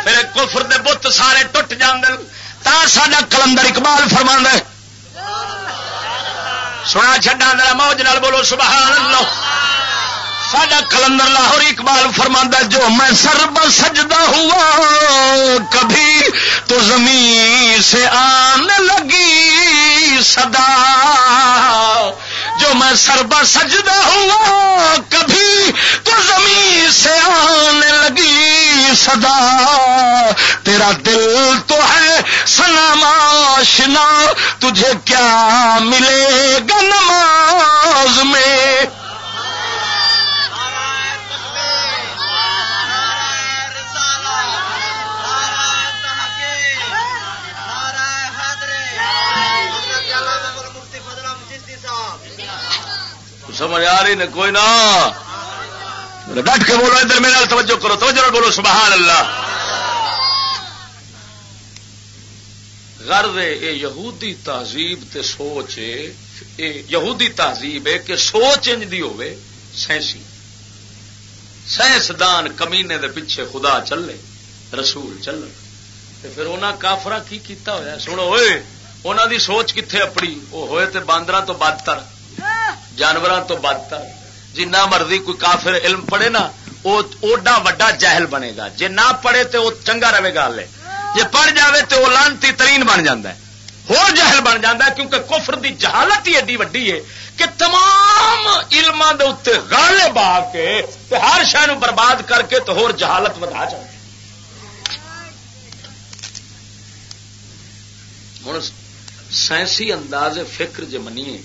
پھر کفر دے بت سارے ٹوٹ جاندے تا ساڈا کلندر اقبال فرما سنا چڈا میرا موج نال بولو سبحان اللہ ساڈا کلندر لاہور اقبال فرماندہ جو میں سرب سجدہ ہوا، کبھی تو زمین سے آنے لگی صدا۔ جو میں سربا سجدہ ہوا، کبھی تو زمین سے آنے لگی صدا۔ تیرا دل تو ہے سناماشنا تجھے کیا ملے گا نماز میں؟ سمجھ آ رہی نے کوئی نہ۔ ڈٹ کے بولو ادھر میرے توجہ کرو، توجہ بولو، سبحان اللہ۔ غرض اے یہودی تہذیب تے سوچ اے یہودی تہذیب ہے کہ سوچ انج دی ہوے سائنسی۔ سائنسدان کمینے دے پیچھے خدا چلے، رسول چلے۔ تے پھر انہاں کافرا کی کیتا ہویا؟ سنو ہوئے انہاں دی سوچ کتھے اپڑی وہ ہوئے تے باندراں تو بدتر۔ جانوروں تو بدتر جنہ مرضی کوئی کافر علم پڑھے نا وہ اوڈا وڈا جہل بنے گا۔ جی نہ پڑھے تو وہ چنگا رہے گا لے۔ جی پڑھ جاوے تو وہ لانتی ترین بن جاتا ہے۔ جہل بن جاتا ہے کیونکہ کفر دی جہالت ہی ایڈی وڈی ہے کہ تمام علم دے اتنے گالے با کے ہر شہر برباد کر کے تو ہور جہالت ودا جاتی ہوں سائنسی انداز فکر جی منیے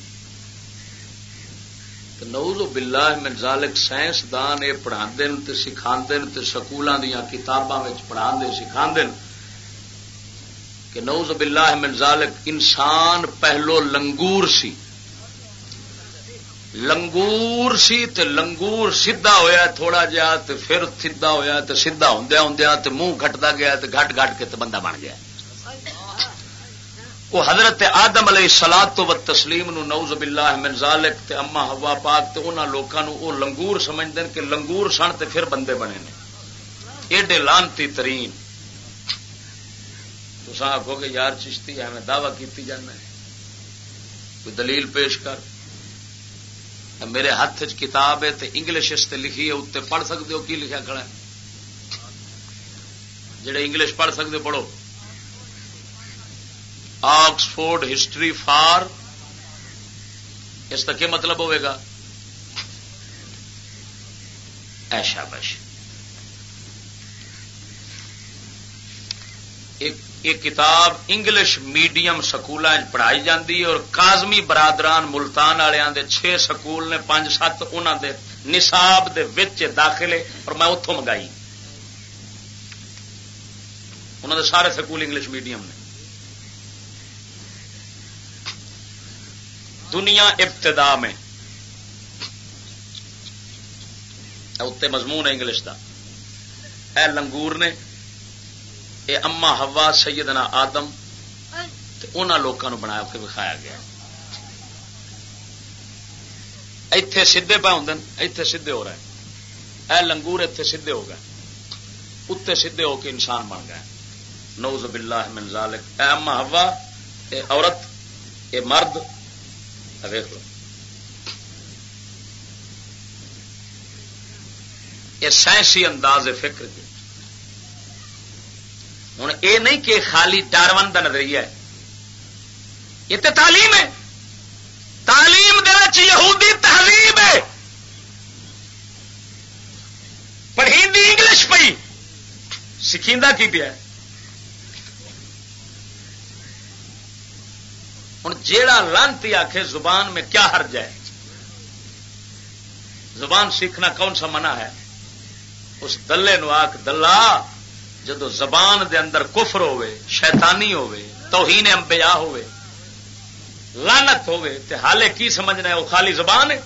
نوز باللہ من ذالک سائنس دان یہ پڑھا سکھا سکولوں دیا کتاباں پڑھا سکھا کہ نوز باللہ من ذالک انسان پہلو لنگور سی لنگور سی تے لنگور سیدھا ہویا تھوڑا جہا پھر سیدھا ہویا تے سیدھا ہوں ہوں منہ گٹتا گیا تے گھٹ گھٹ کے تے بندہ بن گیا وہ حضرت آدم علیہ سلاد تو و تسلیم نو نوز باللہ من ذالک تے اما ہوا پاک تے انہاں لوکاں نو او لنگور سمجھدے کہ لنگور سن تے پھر بندے بنے نے۔ ایڈے لانتی ترین۔ تو آخو گے یار چشتی ہے، میں دعوی کیتی جانا ہے۔ کوئی دلیل پیش کر۔ میرے ہاتھ چ کتاب ہے تے انگلش اس تے لکھی ہے اتنے پڑھ سکتے ہو، کی لکھا کھڑا ہے؟ جڑے انگلش پڑھ سکتے پڑھو۔ آکسفورڈ ہسٹری فار، اس کا کیا مطلب ہوئے گا؟ ایشا بش ایک کتاب انگلش میڈیم سکول پڑھائی جاتی ہے اور کازمی برادران ملتان والوں دے چھ سکول نے پانچ سات انہوں دے نصاب دے وچ داخلے اور میں اتوں منگائی۔ انہوں دے سارے سکول انگلش میڈیم نے۔ دنیا ابتدا میں۔ اتنے مضمون ہے انگلش کا اے لنگور نے، اے اما ہوا سیدنا آدم ان لوگوں بنایا کے دکھایا گیا۔ ایتھے سیدے پہ ہوں ایتھے سیدے ہو رہے ہیں۔ اے لنگور ایتھے سیدے ہو گئے۔ اتنے سیدے ہو کے انسان بن گئے۔ نوز باللہ من ذالک۔ اے اما ہوا اے عورت، اے مرد دیکھ لو یہ سائنسی انداز فکر کی ہوں یہ نہیں کہ خالی ڈارون کا نظریہ ہے یہ تو تعلیم ہے تعلیم یہودی تہذیب ہے پڑھی انگلش پی سکھی کی پیا ہوں جیڑا لانتی آخ زبان میں کیا حرج ہے زبان سیکھنا کون سا منع ہے؟ اس دلے نو آخ دلہ، جدو زبان دے اندر کفر ہوے شیطانی ہوے توہین انبیاء ہوے لانت ہوے تے حالے کی سمجھنا ہے؟ وہ خالی زبان ہے؟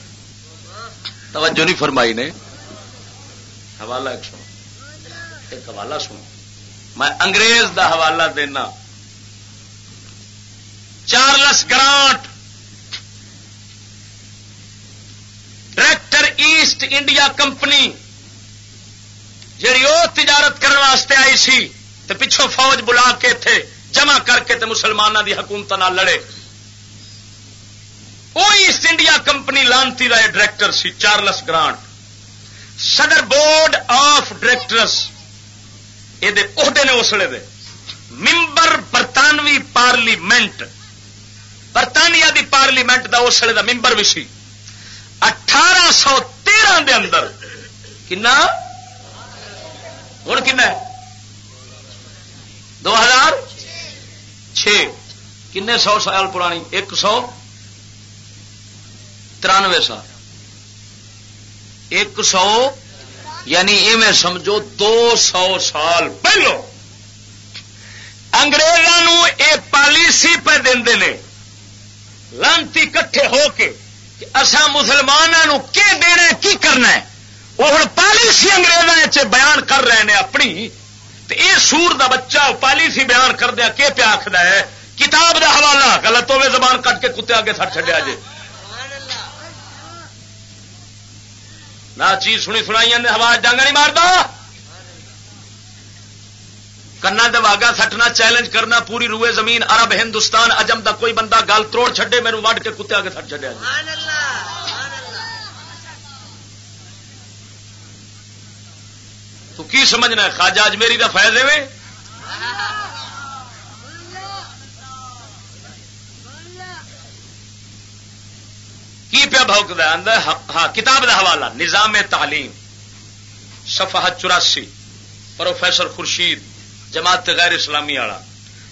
توجہ نہیں فرمائی نے؟ حوالہ ایک سنو۔ ایک حوالہ سنو۔ میں انگریز دا حوالہ دینا۔ Charles Grant director East India Company ji وہ تجارت کرنے واسطے آئی سی تو پچھوں فوج بلا کے تھے، جمع کر کے تے مسلمانوں دی حکومت نہ لڑے۔ وہ ایسٹ انڈیا کمپنی لانتی کا ڈائریکٹر سی چارلس گرانٹ صدر بورڈ آف ڈائریکٹرس یہ عہدے نے اسلے دے۔ ممبر برطانوی پارلیمنٹ برطانیہ دی پارلیمنٹ دا اسلے دا ممبر بھی سی۔ اٹھارہ سو تیرہ دے اندر۔ کنا؟ ہوں کن دو ہزار چھ۔ کن سو سال پرانی؟ ایک سو ترانوے سال۔ ایک سو یعنی ایویں سمجھو دو سو سال پہلو۔ اگریزوں یہ پالیسی پہ دے لانتی کٹھے ہو کے اصا مسلمانوں کی دینا کی کرنا ہے؟ وہ ہوں پالیسی انگریزوں بیان کر رہے ہیں اپنی۔ یہ سور دا بچہ پالیسی بیان کردیا کہ پیا آخر ہے؟ کتاب دا حوالہ غلط ہوے زبان کٹ کے کتے آگے سٹ چڈیا جی نہ چیز سنی سنائی ہوا ڈانگا نہیں مارتا کنا داگا سٹنا، چیلنج کرنا، پوری روئے زمین، عرب، ہندوستان اجم دا کوئی بندہ گل تروڑ چھڈے میرے وڈ کے کتے آگے سٹ چڈیا تو کی سمجھنا ہے؟ خواجہ اج میری کا فائدے میں کی پیا بھوک اندر ہاں کتاب کا حوالہ، نظام تعلیم، صفحہ چوراسی، پروفیسر خورشید۔ جماعت غیر اسلامی والا۔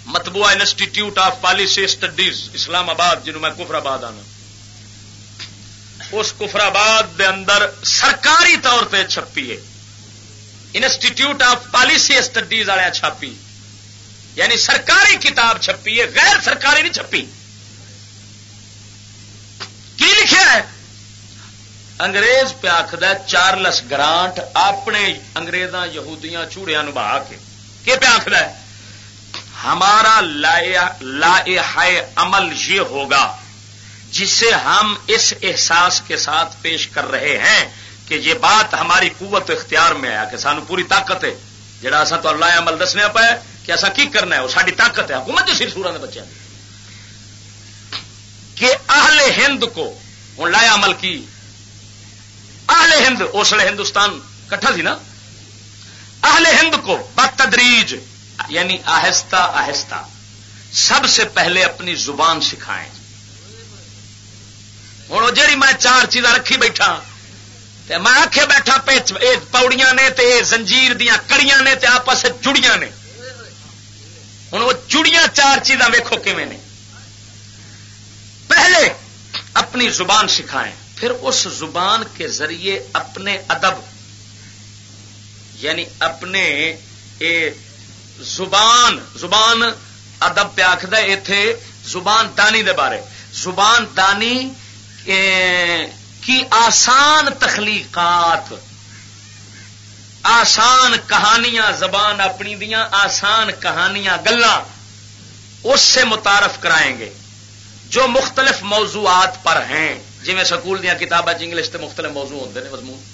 متبوعہ institute of policy studies Islamabad, جنہوں میں کفر آباد آنا۔ اس کفر آباد دے اندر سرکاری طور پہ چھپی ہے۔ انسٹیٹیوٹ آف پالیسی اسٹڈیز والے چھاپی۔ یعنی سرکاری کتاب چھپی ہے، غیر سرکاری نہیں چھپی۔ کی لکھا ہے؟ انگریز پہ آخد چارلس گرانٹ اپنے انگریزاں یہودیاں چوڑیاں بہا کے۔ کہ پہ آخر ہمارا لا عمل یہ ہوگا جسے ہم اس احساس کے ساتھ پیش کر رہے ہیں کہ یہ بات ہماری قوت اختیار میں آیا کہ سانو پوری طاقت ہے۔ جہاں اصا تو اللہ عمل دسنے پا کہ اصا کی کرنا ہے؟ وہ ساری طاقت ہے۔ حکومت جو سورا نے بچے۔ کہ اہل ہند کو ہوں لایا عمل کی۔ اہل ہند اس لیے ہندوستان کٹھا سی نا؟ اہل ہند کو بتدریج یعنی آہستہ آہستہ، سب سے پہلے اپنی زبان سکھائیں۔ ہوں جی میں چار چیزاں رکھی بیٹھا میں آخ بیٹھا پوڑیاں نے تے زنجیر دیا کڑیاں نے تے آپس جڑیاں نے۔ ہوں وہ جڑیاں چار چیزاں ویکو نے۔ پہلے اپنی زبان سکھائیں، پھر اس زبان کے ذریعے اپنے ادب یعنی اپنے اے زبان زبان ادب پہ آخد اتے زبان دانی دے بارے۔ زبان دانی کی آسان تخلیقات، آسان کہانیاں، زبان اپنی دیا آسان کہانیاں، گلا اس سے متعارف کرائیں گے۔ جو مختلف موضوعات پر ہیں جی میں سکول دیا کتابیں انگلش کے مختلف موضوع ہوتے ہیں مضمون۔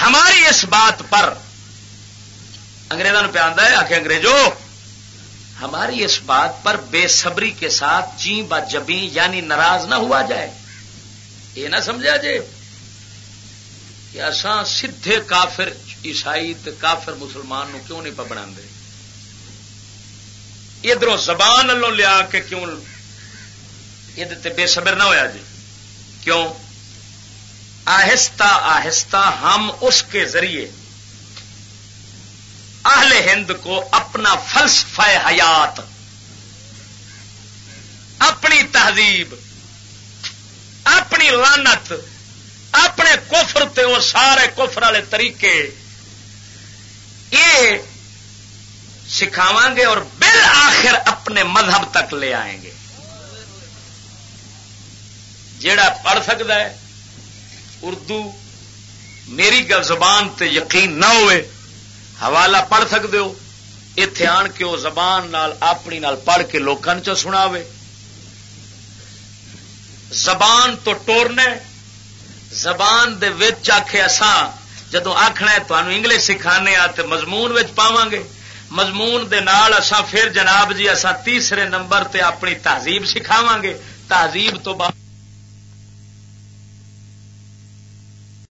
ہماری اس بات پر انگریزوں نے پہ ہے آخر انگریزوں ہماری اس بات پر بے صبری کے ساتھ چی با جبی یعنی ناراض نہ ہوا جائے۔ یہ نہ سمجھا جائے کہ اساں سدھے کافر عیسائی تے کافر مسلمان نو کیوں نہیں پا بنا ادھر زبان لیا کے کیوں یہ بے صبر نہ ہویا جی کیوں؟ آہستہ آہستہ ہم اس کے ذریعے اہل ہند کو اپنا فلسفہ حیات، اپنی تہذیب، اپنی لانت اپنے کفر تے وہ سارے کفر والے طریقے، یہ سکھاو گے اور بالآخر اپنے مذہب تک لے آئیں گے۔ جیڑا پڑھ سکتا ہے اردو میری گل زبان تے یقین نہ ہوئے، حوالہ پڑھ سکتے ہو اتے آن کے وہ زبان نال، اپنی نال پڑھ کے لوگوں چ سنا زبان تو ٹورنا زبان دے وچ آخے اساں جدو آخنا ہے تمہیں انگلش سکھانے آ تو مضمون پاواں گے مضمون دے نال اساں پھر جناب جی اساں تیسرے نمبر تے اپنی تہذیب سکھاواں گے تہذیب تو بعد